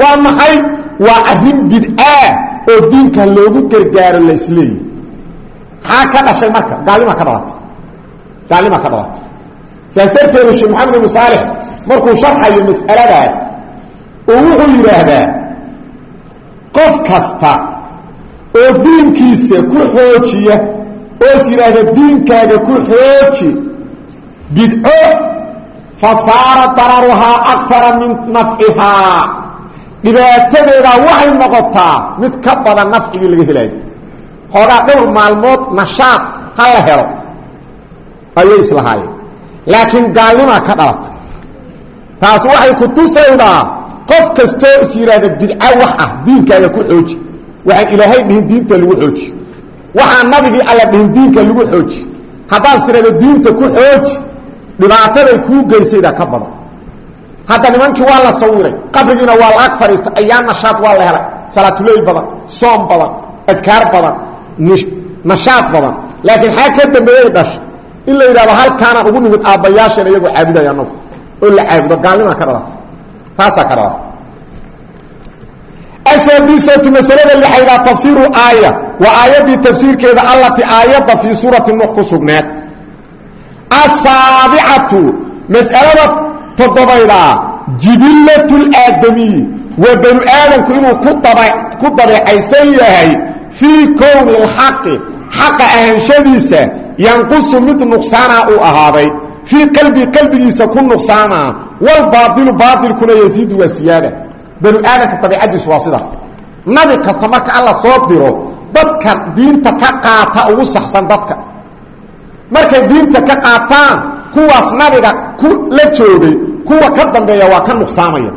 Waa maxay? Waa arrin bidcaa oo diinka loogu gargaaro la isleeyahy maxaa ka dhashay marka gaalnimaa ka dhalatay. Gaalnimaa ka dhalatay. Saas darteedu sheekh maxamed ibnu saalix markuu sharxayo mas'aladaas oo wuxuu yidhaahdaa qof kasta oo diinkiisa ku xoojiya oo is yidhaahda diinkaaga ku xooji. Bidco fa saara dararuhaa akara min nafcihaa. Dhibaatadeedaa waxay noqotaa mid ka badan nafcigii laga helaayo xoogaa dhowr maalmood nashaad ha la helo ayay islahaayeen. Laakiin gaalnimaa ka dhalatay taas waxay ku tusaydaa qof kastoo is yidhaahda bidco wax ah diinkaaga ku xooji. Waxaan ilaahay dhihin diinta lagu xooji waxaan nabigii alla dhihin diinka lagu xooji. Haddaad tirahdo diinta ku xooji dhibaataday kuu geysayda ka badan. Hadda nimankii waa la sawiray qabrigiina waa la ag fadhiistay ayaan nashaad waa la helay. Salaatuleyl badan soom badan adkaar badan nashaad badan. Laakiin xaa ka dambeeyey dhasha in la yidhahdo halkaanaan ugu nimid aabbayaasheen iyagoo caabudaya anagu oo la caabudo gaalnimaa ka dhalatay taasaa ka dhalatay asadisatu masalada lixaydaa tafsiiru aaya waa aayaddii tafsiirkeeda allati aayadda fii suurati nuux ku sugneed. Asaabicatu mas'alada toddobaydaa jibilatu laadamiyi waa banu aadamku inuu ku dabeecaysan yahay fii kowni lxaqi xaqa ahanshadiisa yanqusu mid nuqsaana uu ahaaday. Fii qalbi qalbigiisa ku nuqsaana walbaailu baailkuna yasiidu waa siyaada. Banu aadamka dabiicadiisu waa sidaas. Nabi kasta marka alla soo diro dadka diinta ka qaata ugu saxsan dadka. Markay diinta ka qaataan kuwaas nabiga ku la joogay kuwa ka dambeeya waa ka nuqsaamaya.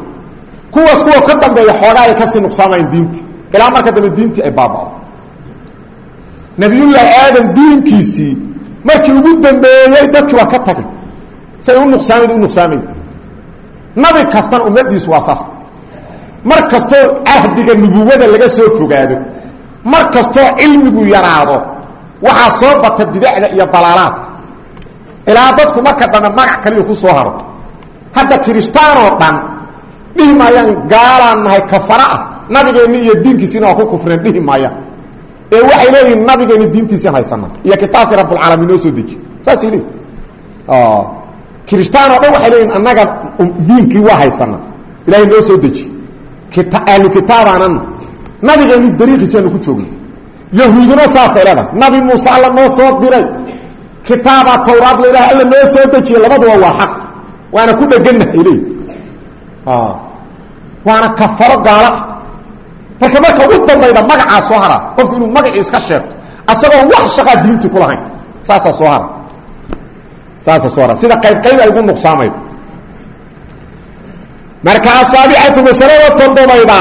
Kuwaas kuwa ka dambeeya xoogaa ay ka sii nuqsaamayan diinti. Ilaa marka dambe diintii ay baaba'o. Nabiyullaahi aadam diinkiisii markii ugu dambeeyey dadkii waa ka tagay. Say u nuqsaamayd u nuqsaamay nabi kastana ummadiisu waa saas. Mar kastoo cahdiga nubuwada laga soo fogaado mar kastoo cilmigu yaraado waxaa soo bata bidacda iyo dalaalaadka ilaa dadku marka dambe magac kaliya ku soo haro. Hadda kirishtaan dhan dhihi gaalaan nahay kafara ah. Nabigeenni iyo diinkiisiina waa ku kufreen dhihi maayaan. Ee waxay leeyihiin nabigeeni diintiisian haysana iyo kitaabkii rabbulcaalamiin noo soo deji. Saasay leeyihiin kirishtaan dhan waxay leeyihiin annaga diinkii waa haysana ilaahay noo soo deji. Ahlu kitaabaanana nabigeeni dariiqiisiaanu ku joogay yahuuduna saasay nabi muuse alla noo soo diray. Kitaabaa tawraad la ilaha alla noo soo dejiyey labaduba waa xaq. Waana ku dhegannah ay leeyihiin waana kafaro gaalo ah marka marka ugu dambayda magacaa soo hara qofku inuu magacii iska sheegto asagoo wax shaqaa diintii ku lahayn saasaa soo hara. Saasaa soo hara. Sida qayb qayb ay ugu nuqsaamaydo marka asaabicatu masalada toddobayda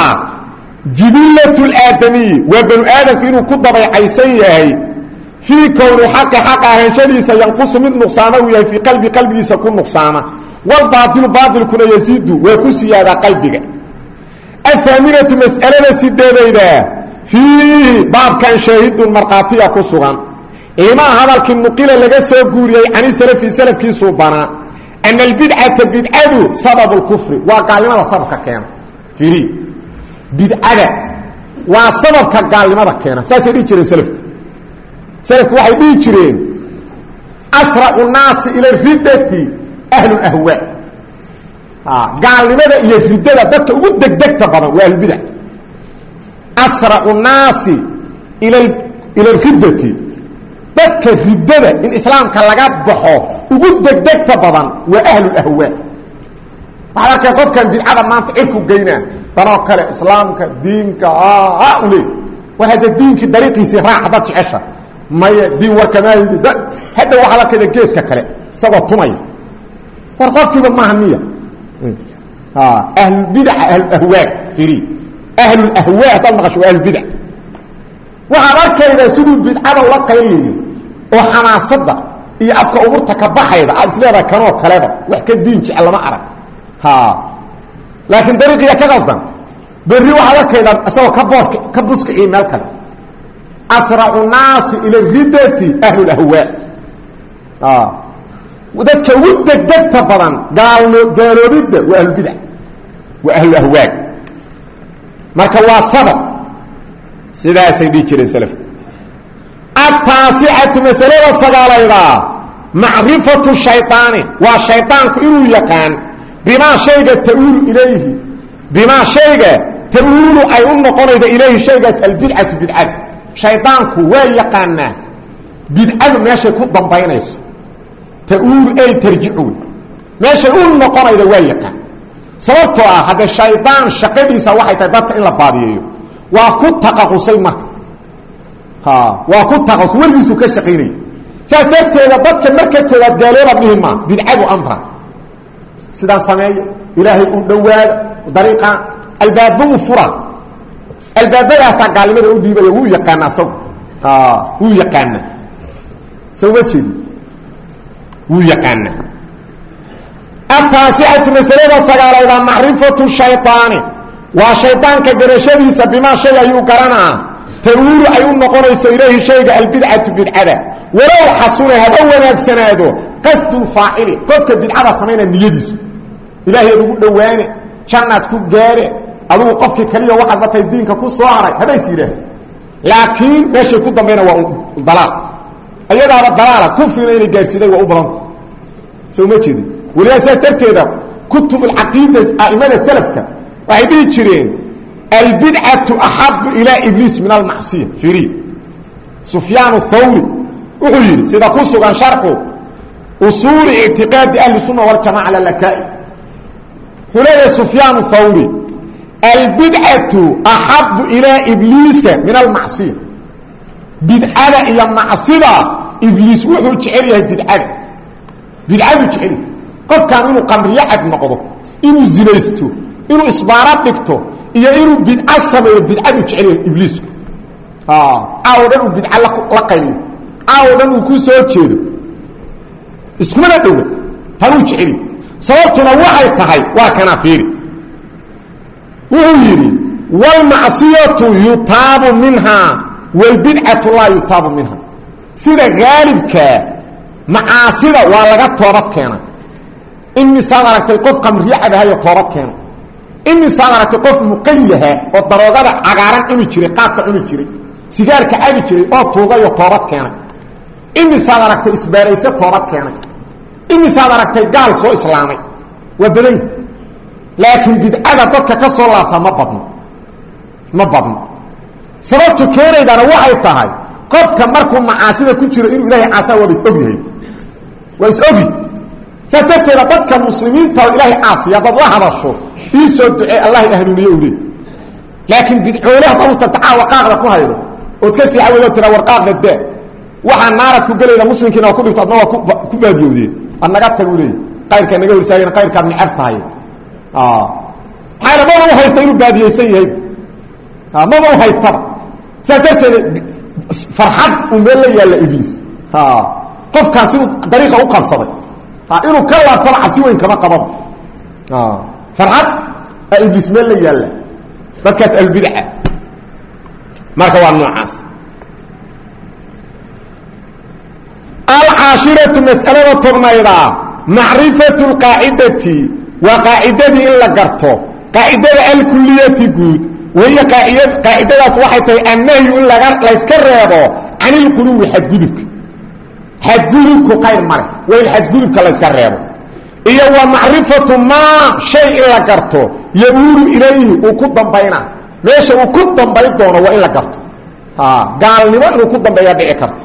jibilatu laadamiyi waa banu aadamku inuu ku dabaycaysan yahay. Fii kowni xaqi xaq ahaanshadiisa yanqusu mid nuqsaama uu yahay fii qalbi qalbigiisa ku nuqsaama wlbaailu baailkuna yasiidu waa ku siyaadaa qalbiga. Ahaaminatu mas'alada sideedayda fiihi baabkan shaahidun markhaatiya ku sugan. Limaa hadalkii nuqila laga soo guuriyey cani salafi salafkiisuu banaa ana albidcata bidcadu sababu lkufri waa gaalnimada sababka keena bidcada. Waa sababka gaalnimada keena. Saasay dhihi jireen slku slku waxay dhihi jireen asracu naasi ila ridati ahlulahwaa gaalnimada iyo ridada dadka ugu degdegta badan waa ahlulbidac asracu naasi ila ila ridati. Dadka ridada in islaamka laga baxo ugu degdegta badan waa ahlulahwaa waxaad arkay qofkan bidcada maanta cirku geynaa danoo kale islaamka diinka u leey war hadda diinkii dariiqiisii raac haddaad jecesha. Maya diin warkamaahidi d hadda waxaad arkayda geeska kale isagoo tumaya. War qofkiiba maaha miya. Ahlulbidaca ahlulahwaa iri ahlulahwaa haddaad maqasho waa ahlulbidac waxaad arkaydaa siduu bidcada ula qayliyo oo xamaasada iyo afka umurta ka baxayda aad isleedahay kanoo kaleba wax ka diin jecel lama arag laakiin dariiqiya ka qaldan. Berri waxaad arkaydaa isagoo ka boorka ka buskiciyo meel kale. Asracu naasi ila ridati ahlulahwaa dadka ugu degdegta badan gaalo gaaloobidda waa ahlulbidac waa ahlulahwaag marka waa sabab sidaasay dhihi jireen slafka ataasicatu masalada sagaalaydaa macrifatu shayطaani waa shayطaanku inuu yaqaan bimaa shayga tauulu ilayhi bimaa shayga ta-uulu ay u noqonaydo ilayhi shaygaas albidcatu bidcada shaydaanku waa yaqaanaa bidcadu meeshay ku dambaynayso ta-uulu ay tarjicu meeshay u noqonayda waa yaqaan sababtoo ah haddee shaydaan shaqadiisa waxay tahay dadka in la baadiyeeyo waa ku taqaqusay marka waa ku taqasus weligiisuu ka shaqaynaya saas darteeda dadka sidaan sameeya ilaahay u dhowaada dariiqaan albaaba u fura. Albaabadaasaa gaalnimada u dhiibaya wuu yaqaana asagu wuu yaqaana soo ma jeedi wuu yaqaana ataasicatu masalada sagaalayda macrifatu shayطaani waa shaydaanka garashadiisa bimaa shay ayuu garanaa. Ta-uulu ay u noqonayso ilayhi shayga albidcatu bidcada. Walow xasuna haba wanaagsanaado qasdulfaacili qofka bidcada samaynaa niyadiisu. Ilaahay ugu dhowaane jannaad ku gaare adugu qofkii kaliya waxaad matay diinka ku soo haray habays yidhaah laakiin meeshay ku dambayna waa dalaal. Ayadaaba dalaala kufrina inay gaadhsiiday waa u badanta soo ma jeedin. Weliba saas darteeda kutub alcaqiida a'imada salafka waxay dhihi jireen albidcatu axabu ilaa ibliis min almacsiya firi. Sufyaan thawri wuxuu sida ku sugan sharxu usuuli ictiqaadi ahli sunna waljamaca lalakaai leeyahay sufyaan thawri albidcatu axabu ilaa ibliisa min almacsiya bidcada iyo macsida ibliis wuxuu jecel yahay bidcada bidcaduu jecel yahay qofkan inuu qamriyo cad noqdo inuu zinaysto inuu isbaaro dhigto iyo inuu bidco sameeyo bidcaduu jecel yahay ibliisku caawo dhan uu bidco la qayliyo caawo dhan uu ku soo jeedo iskumana dhowa hanuu jecel yahay sababtuna waxay tahay waa kana fiiri. Wuxuu yidhi wlmacsiyatu yutaabu minha wlbidcatu laa yutaabu minha. Sida haalibkaa macaasida waa laga toobad keena. Imisaad aragtay qof qamriyo cadahayo toobad keena. Imisaad aragtay qof muqayaha oo daroogada cagaaran cuni jiray qaadka cuni jiray sigaarka cabi jiray oo tuugayo toobad keenay imisaad aragtay isbaarayse toobad keenay imisaad aragtay gaal soo islaamay. Waa badan laakiin bidcada dadka ka soo laabtaa ma badno ma badno sababtu keenaydana waxay tahay qofka markuu macaasida ku jiro inuu ilaahay caasaa waaba is ogyahay waa is ogi saas darteeda dadka muslimiinta oo ilaahay caasiya dad la hadasho ii soo ducee allah hanuuniye u leey laakiin bidcoole haddaad u tagta caawa qaaqda ku haydo ood ka sii cawado tira war qaaqda daa waxaa naarad ku gelayna muslimkiina waa ku dhigto adna waa ku baadiyowdeen ad naga tagu leey qayrkaa naga horsaageen qayrkaad necab tahay. Maxayna maba u haysta inuu baadiyeysan yahay? Maba u haystaba? Saas darteeda farxad uu meel la yaalla ibliis. Qofkaan si dariiqa u qabsaday. Inuu ka laabtaba cabsi weyn kama qababa farxad aa ibliis meel la yaalla. Dadkaas albidca. Marka waa noocaas alcaashiratu mas'alada tobnayda macrifatu lqaacidati waa qaacidadii in la garto qaacidada alkuliyati guud wahiy qaacidadaas waxay tahay annahyu in layska reebo can ilquluwi xadgudubka xadgudubku qayr male waa in xadgudubka layska reebo. Iyo wa macrifatu maa shay in la garto yabuulu ilayhi uu ku dambayna. Meesha uu ku dambayn doono waa in la garto. Gaalnimo inuu ku dambeeya dhici karto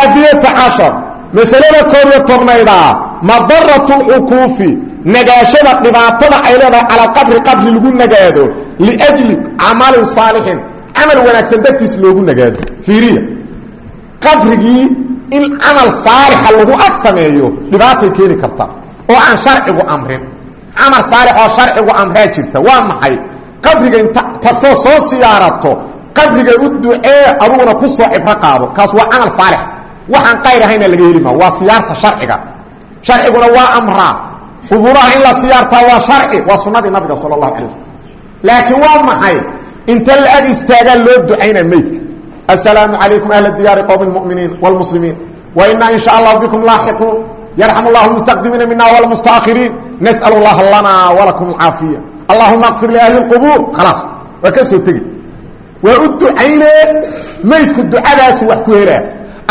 alxaadiyata cashar masalada koob iyo tobnaydaa madaratu lcukuufi nagaashada dhibaatada ay leedahay calaa qabri qabri lagu nagaado liajli camalin saalixin camal wanaagsan dartiis loogu nagaado. Fiiriya qabrigii in camal saalixa lagu ag sameeyo dhibaatay keeni karta oo aan sharcigu amrin. Camal saalix oo sharcigu amraa jirta waa maxay? Qabriga inta tagtoo soo siyaarato qabriga u ducee aduguna ku soo cibro qaado kaas waa camal saalix waxaan ayr ahayna laga heli maa waa siyaarta harciga harciguna waa amraa quburaha in la waa harci waa sunadii nabiga sal lahu ala waa maxay? Inta la ad istaagaa loo ducaynaa meydka asalaamu alaykum ahla diyaari qowmi muminiin wlmuslimiin wainaa in sha allahu bikum laaxiquun. Yarxam llahu mustaqdimiina mina wlmustaahiriin nasal llaha lanaa walakum alcaafiya allahuma qfir liahli qubuur khalaas. Waa ka soo tegi. Waa u ducayne. Meydku ducadaasu wax ku helaa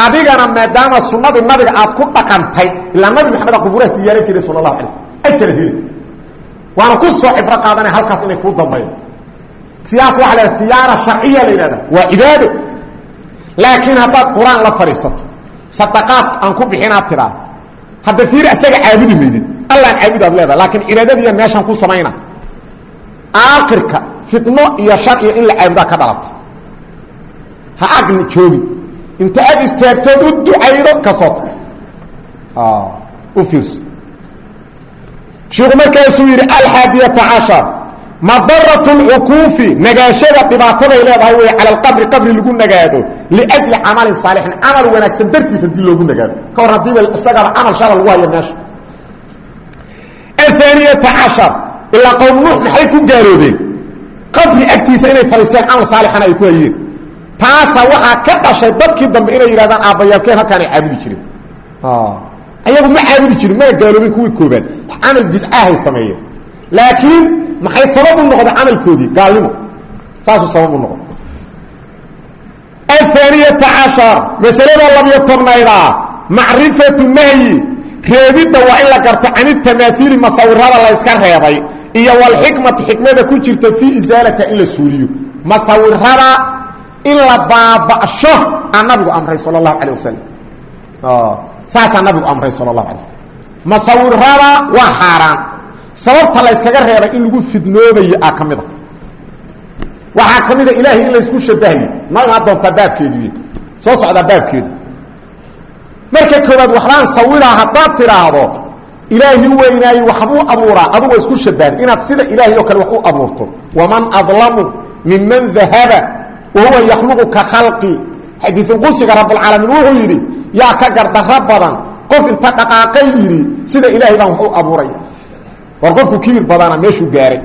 adigana maadaama sunadii nabiga aad ku dhaqantay ilaa nabi maxamed qubuuraha siyaaran jiray sal اlahu alay ajar heli waana ku soo cibro qaadanaya halkaas inay kuu dambayn. Siyaas waa la siyaara sharciya la yidhahda. Waa laakiin haddaad qur'aan la fadhiisato sadaqaad aan ku bixinaad tidhaa hadda fiir isaga caabudi maydid allaan caabud aad leedaha laakiin cibaadadiiya meeshaan ku samayna. Aakirka fitno iyo shar iyo in la caabudaa ka dhalata ha agni joogi inta ag istaagtood u ducaydo ka soo tag u fiirso. Shiku markaasuu yidhi alxaadiyata cashar. Madaratu lcukuufi nagaashada dhibaataday leedahay wey cala alqabri qabri lagu nagaado. Liajli camalin saalixin camal wanaagsan dartiis haddii loogu nagaado. Ka hor hadiiba isagaba camal shara lagu hayo meesha. Ahaaniyata cashar ilaa qowm nuux maxay ku gaaloodeen? Qabri agtiisa inay fadhiisteen camal saalixana ay ku taasa waxaa ka dhashay dadkii dambe inay yidhahdaan aabbayaalkeen halkaan ay caabudi jireen ayagu ma caabudi jirin mana gaaloobin kuwii koobaad camal bidcahay sameeyeen. Laakiin maxay sabab noqday camalkoodii? Gaalnimo. Saasuu sabab noqday. Ahaaniyata cashar masalada labiyo tobnaydaa macrifatu nahyi reebidda waa in la garto canitamaaiili masawirada la yska reebay iyo walxikmati xikmada ku jirta fii isaalata in suuliyo. Masawirada in la baaba'sho aa nabigu amray sal اlahu alيه wasalam saasaa nabigu amray sal اlahu alay masawirada waa xaaraan sababta la yskaga reebay in lagu fidnoobayo a ka mid a waxaa ka mid a ilaahay in laysku shabahayo ma imaan doontaa baabkeedu soo socdaa baabkeedu marka koowaad waxbaan sawiraa haddaad tidhaahdo ilaahi weynaaye waxbuu abuuraa adugu isku shabahda inaad sida ilaahay oo kale wax u abuurto waman adlamu miman dahaba wa huwa yakhluqu ka khalqi xadiisulqudsiga rabulcaalamiin wuxuu yidhi yaa ka gardarro badan qof inta dhaqaaqay yidhi sida ilaahay baan wax u abuuraya war qofku kibir badana meeshuu gaaray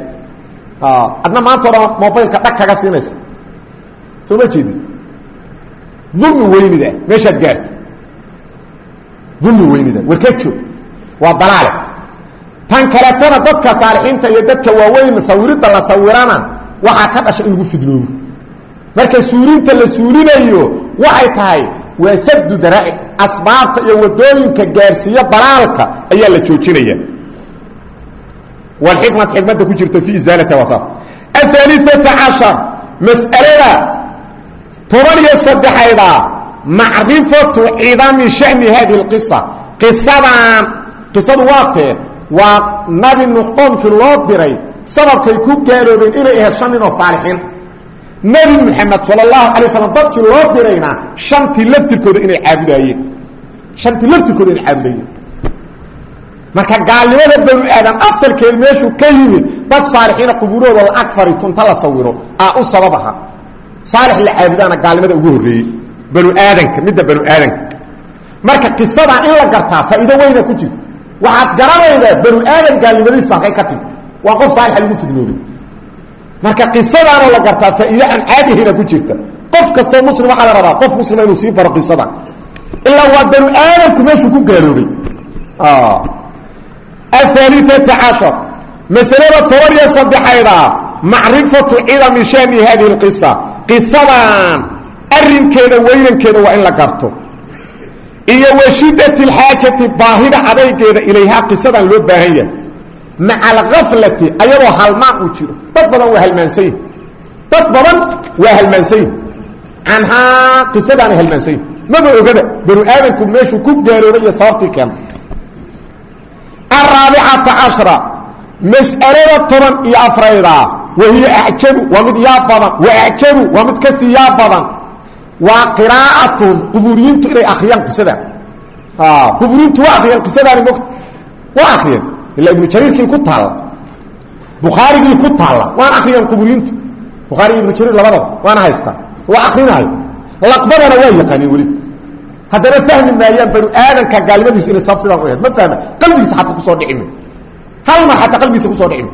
adna maanta o dhan mobaylka dhag kaga siinaysa soo ma jeedid dulmi weynida meeshaad gaarta dulmi weynida warka joog waa dalaale tan kaleetana dadka saalixiinta iyo dadka waaweyn sawiridda la sawirana waxaa ka marka suulinta la suulinayo waxay tahay waa sabdu daraa'ic asbaabta iyo waddooyinka gaarsiiya dalaalka ayaa la joojinaya. Wlxikmat xikmadda ku jirta fi isaalati wasa ahaaliata cashar mas'alada toban iyo saddexayda macrifatu cidami shani hadihi اlqisa qisadan qisadu waa tee waa nabi nuux qoomkii loo diray sababkay ku gaaloobeen inay ahayd shan nin nebi moxamed sal اlahu alay waslam dadkii loo dirayna shantii laftirkooda inay caabudaayeen shantii laftirkooda inay caabudayeen. Marka gaalnimada banu aadam asalkeed meeshuu ka yimid dad saalixiina qubuurahooda la-ag fari tunta la sawiro aa u sabab aha. Saalix la caabudaana gaalnimada ugu horreeyey. Banu aadanka midda banu aadanka. Marka qisadan in la gartaa faa'iido weyna ku jirta waxaad garanaydaa banu aadan gaalnimadiis ba halkay ka timi waa qof saalixa lagu fidnoobay marka qisadaanoo la gartaa faa'iide aan caadihina ku jirta. Qof kastoo muslim waxaa la rabaa qof muslima inuu sii baro qisadan ilaa waa banu aadamku meeshuu ku gaaloobay ahaaliata cashar. Masalada toban iyo saddexayda macrifatu cidami shani hadihi اlqisa qisadan arrinkeeda weynankeeda waa in la garto. Iyo wa shidat baahida adaygeeda ilayhaa qisadan loo baahan yahay maca algaflati ayadoo halmaan uu jiro. Dad badan waa halmaansan yihi dad badan waa halmaansan yihi canhaa qisadaana halmaansan yihi maba ogaba banu aadamku meeshuu ku gaaloobay iyo sababtii keentay. Araabicata cashra mas'alada toban iyo afrayda wahiya acjabu waa mid yaa badan. Wa acjabu waa mid ka sii yaa badan. Waa qiraa'atun qubuuriyiintu inay akriyaan qisadan qubuuriyiintu waa akriyaan qisadaani mogta waa akriyeen ilaa ibnu jariirkii ku taalla bukhaarigii ku taalla waana akriyaan qubuuriyiintu bukhaari ibnu jariir labadaba waana haystaa. Waa akrinaayo laqbadana waa yaqaaniin weli. Haddana fahmi maayaan banu aadanka gaalnimadiisu inay sabab sidaan u ahayd. Ma fahma. Qalbigiisa xataa ku soo dhici ma. Hal mar xataa qalbigiisa ku soo dhici ma.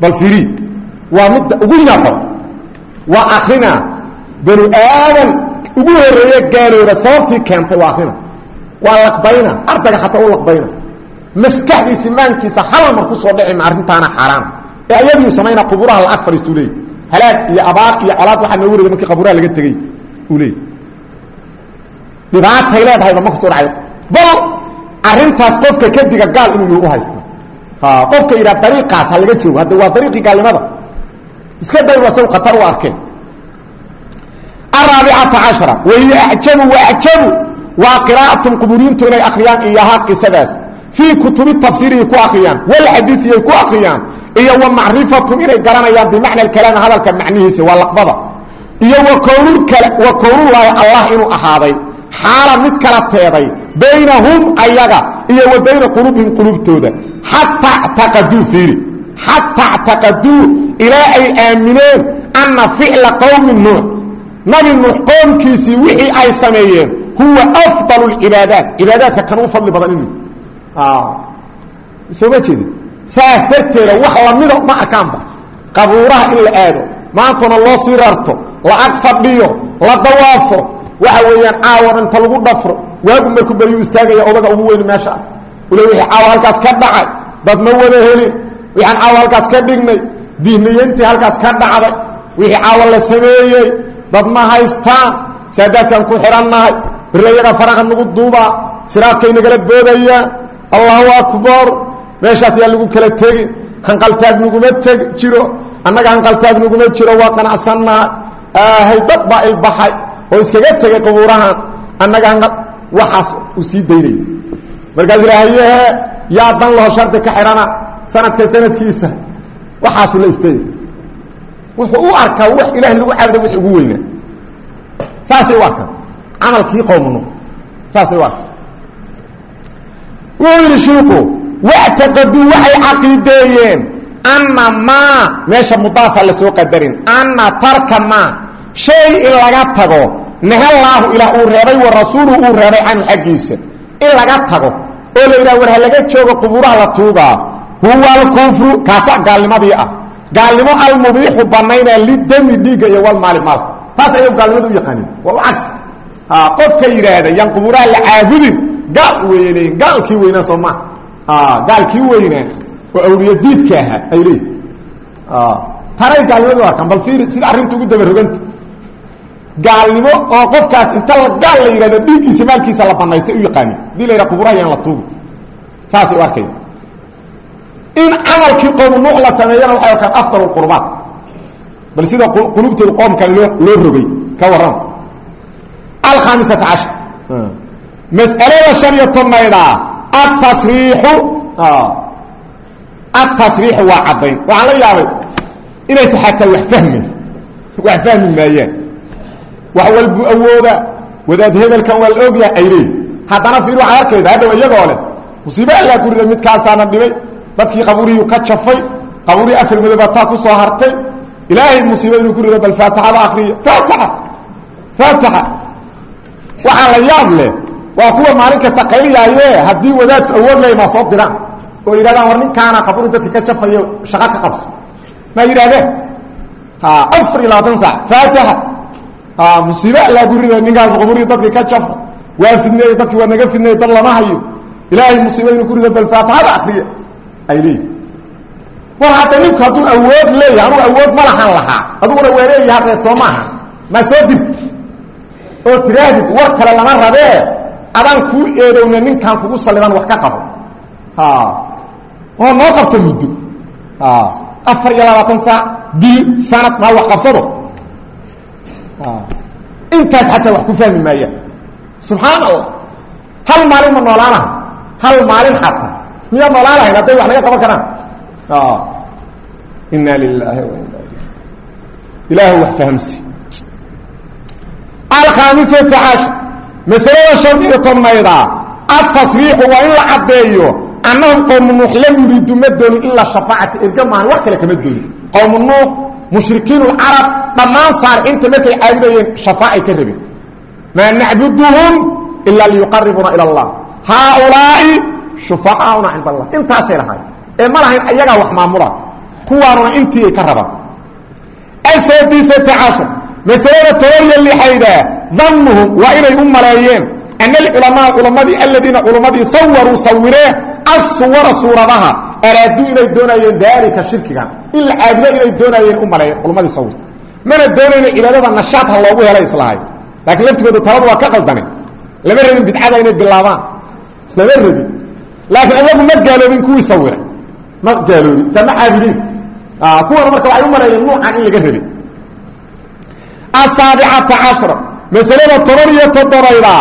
Bal firi waa midda ugu yaabada waa akrina banu aadan ugu horeeye gaalooba sababtii keentay waa akrina waa laqbayna. Ardayga xataa u laqbayna maskaxdiisi maankiisa hal mar ku soo dhici ma arrintaana xaaraan ee ayadiiu samayna quburaha la ag fadhiistu leey. Halaag iyo abaar iyo colaad waxaa noogu reda markii qaburaha laga tegey uu leey. Dhibaatay leedahayba ma ku soo dhacay. Bal arintaas qofka kadiga gaal inuu u haysto. Qofka yidhaha dariiqaas ha laga joogo hadda waa dariiqii gaalnimada iska day asagu khatar u arkeen. Araabicata cashara wahiya acjabu wa acjabu waa qiraa'atun quburiyiintu inay akriyaan iyohaa qisadaas fii kutubi tafsiiriyay ku akriyaan walxadiiiyay ku akriyaan iyo wa macrifatun inay garanayaan bimacna alkalaami hadalka macnihiisa waa laqbada. Iyo wa kownulaahi allah inuu ahaaday xaala mid kala teeday baynahum ayaga iyo wa bayna quluubihim quluubtooda. Xataa ctaqaduu fiiri xataa ctaqaduu ilaa ay aamineen anna ficla qowmi nuux. Nabi nuux qoomkiisii wixii ay sameeyeen huwa afdal اcibaadaat cibaadaadka kan u fadli badan inu soo ma jeedin saas darteeda wax lamida ma arkaanba. Qabuuraha in la aado maantana loo sii rarto la ag fadhiyo la dawaafo waxa weeyaan caawan inta lagu dhafro waagu markuu baryuu istaagaya odaga ugu weyni meeshaas ule wixii caawa halkaas ka dhacay dad ma wada helin waxaan caawa halkaas ka dhignay dihniyantii halkaas ka dhacday. Wixii caawa la sameeyey dad ma haystaan. Saadaadkaan ku xidhannahay birayaga faraha nagu duubaa siraadkay nagala boodayaan allahu akbar. Meeshaas yaa lagu kala tegi. Hanqaltaag naguma teg jiro. Annaga hanqaltaag naguma jiro. Waa qanacsannahay aahay dad baa ilbaxay oo iskaga tegay qubuurahan. Annaga waxaas uu sii daynaya markaas idhaahayehe yaa dan laho shardi ka xidhana sanadka sanadkiisa. Waxaasu la istay wuxuu u arkaa wax ilaah lagu caabuda wix ugu weynaa. Saasay u arkaa camalkii qowmnu wuu yidhi shiiku wactaqaduu waxay caqiideeyeen. Anna maa meesha mudaafa la soo qadarin. Anna tarka maa shay in laga tago nahallaahu ilaah uu reebay wa rasuuluhu uu reebay canhu xaggiisa. In laga tago oo la yidhaha war ha laga joogo qubuuraha la tuugaa huwa alkufru kaasaa gaalnimadii ah. Gaalnimo almubiixu banaynaa lidami dhiigga iyo walmaali maalka taas ayagu gaalnimada waa u cagsi. Qofka yidhaahda gaal weyneen gaalkii weynaa soo maa gaalkii weynaa oo awliya diidka ahaa ay leeyihiin tanay gaalnimadu arkaan bal fiiri sida arrinta ugu dabaroganta gaalnimo oo qofkaas inta la gaal la yidhahdo dhiiggiisa maalkiisa la banaystay u yaqaanin haddii la la tuugi saasay u arkaya in camalkii qowmu nuux la sameeyana waxay arkaan afdal qurbaat bal sida qulubtooda qoomkan loo rogay. Ka warrama alkhamisata cashar mas'alada shan iyo tobnaydaa atasriixu atasriixu waa caddayn. Waxaan la yaabay inaysa xataa wax fahmayn wax fahmi maayaan wax walbuu awooda wadaad hebelkan waa la ogyahay ay leeyi haddana fiir waxaad arkayda hadhow iyagoo leh. Musiibo allaa ku rida midkaasaana dhibay dadkii qabuurihii ka jafay qabuurihii afar madooba taa ku soo hartay. Ilaahay musiiba inuu ku rido bal faatixada akriya faatixa! Faatixa! Waxaa la waa kuwa maalin kasta qayliyaaye haddii wadaadku awood ley maa soo diraan. Oo yidhahdaan war ninkaana qabuuri dadka ka jafayo shaqo ka qabso. Maa yidhahdeen afar iyo labaatan saac. Faatixa. Musiibe allaa ku rida ninkaas qabuurihii dadka ka jafa waa fidneeye dadki waa naga fidneeye dad lama hayo. Ilaahay musiiba inuu ku rido bal faatixada akriya. Ay leeyihiin war hadda ninku hadduu awood leeyahay anugu awood ma lahan lahaa. Aduguna waa leeyaha reed soo maaha. Maa soo dirti. Oo tirahdid war kale lama rabee adaan kuu eedowna ninkaan kugu salliban wax ka qabo. Oo noo qabta muddo. Afar iyo labaatan saac bil sanad maa wax qabsado. Intaas xataa wax ku fahmi maayaan subxaan allah hal maalin ma noolaanaha? Hal maalin xataa miyaa noolaan lahayn hadday wax naga qaban karaan. Ina lilaahi ilaahu wax fahamsi. Alkhaamisata cashar masalada shan iyo tobnayda atasriixu waa in la caddeeyo annahum qowmu nuux lam yuriidu ma doonin ilaa shafaacati erga maahan wax kale kama doonin. Qowmu nuux mushrikiin lcarab dhammaan saalixiinta markay caabudayeen shafaacay ka rabeen maa nacbuduhum ilaa liyuqaribuuna ila allah. Haaulaai shufacaauna cind allah. Intaasay lahayn ee ma lahayn ayagaa wax maamula. Kuwaanuna intii ay ka rabaan. Asadisata cashar masalada toban iyo lixayda dannuhum waa inay u maleeyeen ana alculamaa culammadii aladiina culammadii sawaruu sawireen assuwara suuradaha. Araaduu inay doonayeen daalika shirkigan. In la caabudo inay doonayeen u maleeyeen culammadii sawirta mana doonayno cibaadada nashaad ha loogu helo islahay laakiin laftigooda taladu waa ka qaldane lama rabin bidcada inay bilaabaan. Lama rabin laakiin ayagu ma gaaloobin kuwii sawira ma gaaloobin. Saa ma caabudin kuwana marka waxay u maleeyeen nuucan in laga rabin asaabicata cashra masalada toban iyo toddobayda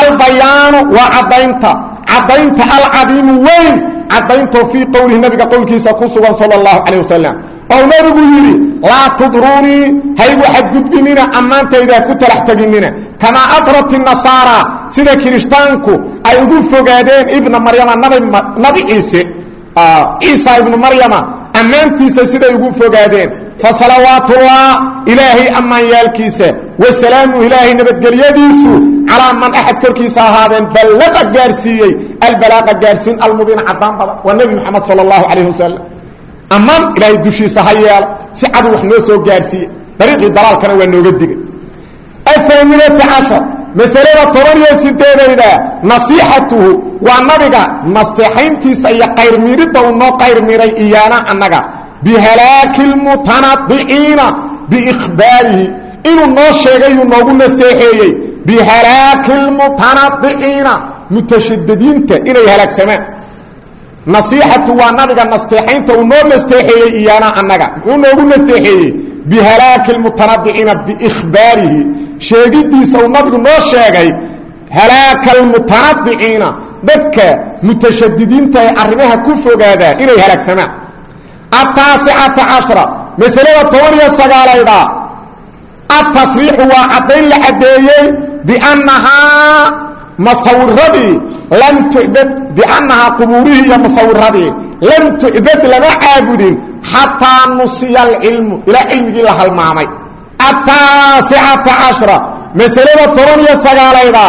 albayaanu waa caddaynta. Caddaynta alcadiimu weyn caddaynto fii qowlihi nabiga qowlkiisa ku sugan sala allahu calayh wasalam oo nabigu yidhi laa tudruunii haygu xadgudbinina ammaantayda ku talax teginina kamaa adrat nasaara sida kirishtaanku ay ugu fogaadeen ibna maryama nabi ciise ciisa ibnu maryama ammaantiisa siday ugu fogaadeen fasalawaatullah ilaahay ammaanyaalkiisa wasalaamu ilaahay nabadgelyadiisu calaa man axad korkiisa ahaadeen ballaqa gaarsiiyey albalaaqa gaarsiin almubiina caddaan badan waa nebi moxamed sala allahu calayh wasalam ammaan ilaahay dushiisa ha yeelo si cadu wax noo soo gaarsiiye dariiqii dalaalkana waa nooga digay ahaaminata cashar masalada toban iyo sideedayda nasiixatuhu waa nabiga nasteexayntiisa iyo qayrmiiridda uu noo qayrmiiray iyaana annaga bihalaaki lmutanadiciina biikhbaarihi inuu noo sheegayuu noogu nasteexeeyey bihalaaki lmutanadiciina mutashadadiinta inay halaagsamaan nasiixatu waa nabiga nasteexaynta uu noo nasteexeeyey iyaana annaga muxuu noogu nasteexeeyey bihalaaki lmutanadiciina biikhbaarihi sheegidiisa uu nabigu noo sheegay halaaka almutanadiciina dadka mutashadidiinta ee arrimaha ku fogaadaa inay halaagsamaan ataasicata cashra masalada toban iyo sagaalayda atasriixu waa caddayn la caddeeyey biannahaa masawiradii lam tucbad biannahaa qubuurihii iyo masawiradii lam tucbad lama caabudin xataa nusiya alcilmu ilaa cilmigii la halmaamay ataasicata cashra masalada toban iyo sagaalayda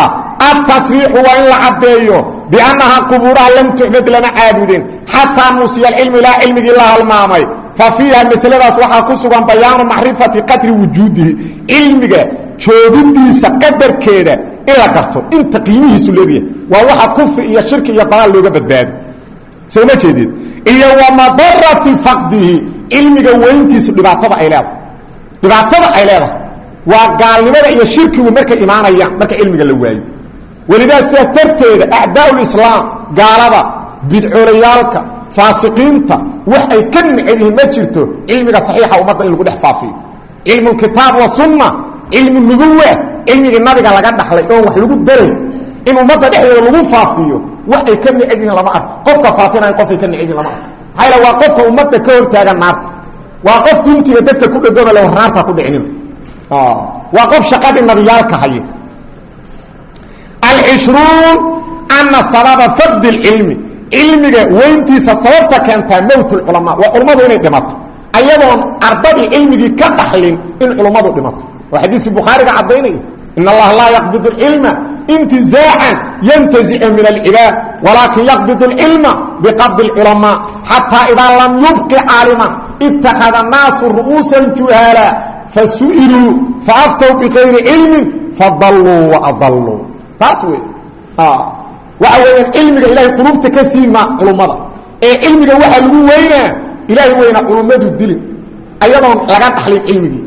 atasriixu waa in la caddeeyo biannahaa qubuuraha lam tucbad lama caabudin xataa nusiya alcilmu ilaa cilmigii la halmaamay fa fiiha masaladaas waxaa ku sugan bayaanu macrifati qadri wujuudihi cilmiga joogidiisa qadarkeeda in la garto inta qiimihiisu leegyahay waa waxa kufri iyo shirki iyo dalaal looga badbaado soo ma jeedid iyo wa madarati faqdihi cilmiga weyntiisu dhibaatada ay leedahay dhibaatada ay leedahay waa gaalnimada iyo shirkigu markay imaanayaan marka cilmiga la waayo welidaa sidaas darteeda acdaa lislaam gaalada bidcoolayaalka faasiqiinta wax ay ka necab yihiin ma jirto cilmiga saxiixa ummadda in lagu dhex faafiyo. Cilmu kitaab wa sunna cilmu nubuwa cilmigii nabiga laga dhaxlay oon wax lagu daray in ummadda dhexdeeda lagu faafiyo wax ay ka necab yihiin lama arko. Qofka faafinayo qofay ka necab yihiin lama arko. Maxaa yal waa qofka ummadda ka hortaagan naarta. Waa qof guntiga dadka alcishruun ana sababa faqdi اlcilmi cilmiga weyntiisa sababta keentaa mowt اlculamaa waa culummadu inay dhimato ayadoon ardadii cilmigii ka dhaxlin in culummadu dhimato waa xadiiskii bukhaariga caddaynaya in allaha laa yaqbid اlcilma intizaacan yantazicu min alcibaad walaakin yaqbid اlcilma biqabdi اlculamaa xataa idaa lam yubqi caaliman itakada naasu ru'uusan juhaala fasu'iluu faaftow bikayri cilmin fadalluu waadalluu taas wey waxa weeyaan cilmiga ilaahay qulubta ka siima culummada. Ee cilmiga waxaa lagu weynaa ilaahay weyna culummadu dilin ayadoon laga dhaxlin cilmigii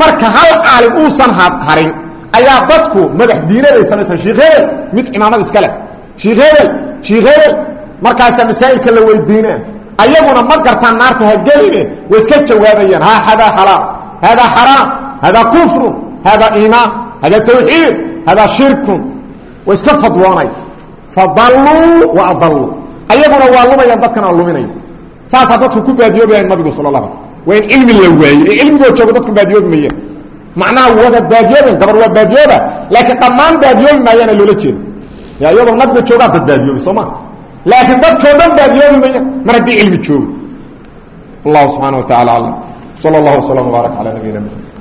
marka hal caalim uusan harin ayaa dadku madax diinaday samaysan shiikh hebel mid cimaamad iska leh. Shiikh hebel shiikh hebel markaasaa masaa'ilka la weydiinaa. Ayaguna ma gartaan naarta hageline way iska jawaabayaan ha hadaa xalaal hadaa xaraam hadaa kufrun hadaa iimaan hadaa tawxiid hadaa shirkun way iska fadwoonay fadalluu wa adalluu. Ayaguna waa lumayaan dadkana waa luminaya saasaa dadku ku baadiyoobayaan nabigu sal la waa in cilmi la waayey cilmigoo joogo dadku baadiyoobi macnaha wada baadiyooben gabar waa baadiyooba. Laakiin dhammaan baadiyoobi maayaana loola jeeda ya iyadoo nabiga joogaa dad baadiyoobi soo laakiin dadkoo dhan baadiyoobi mayaan mar haddii joogo. Allahu subxaana wa tacala aclam sal allahu waslama wbaarak mxamed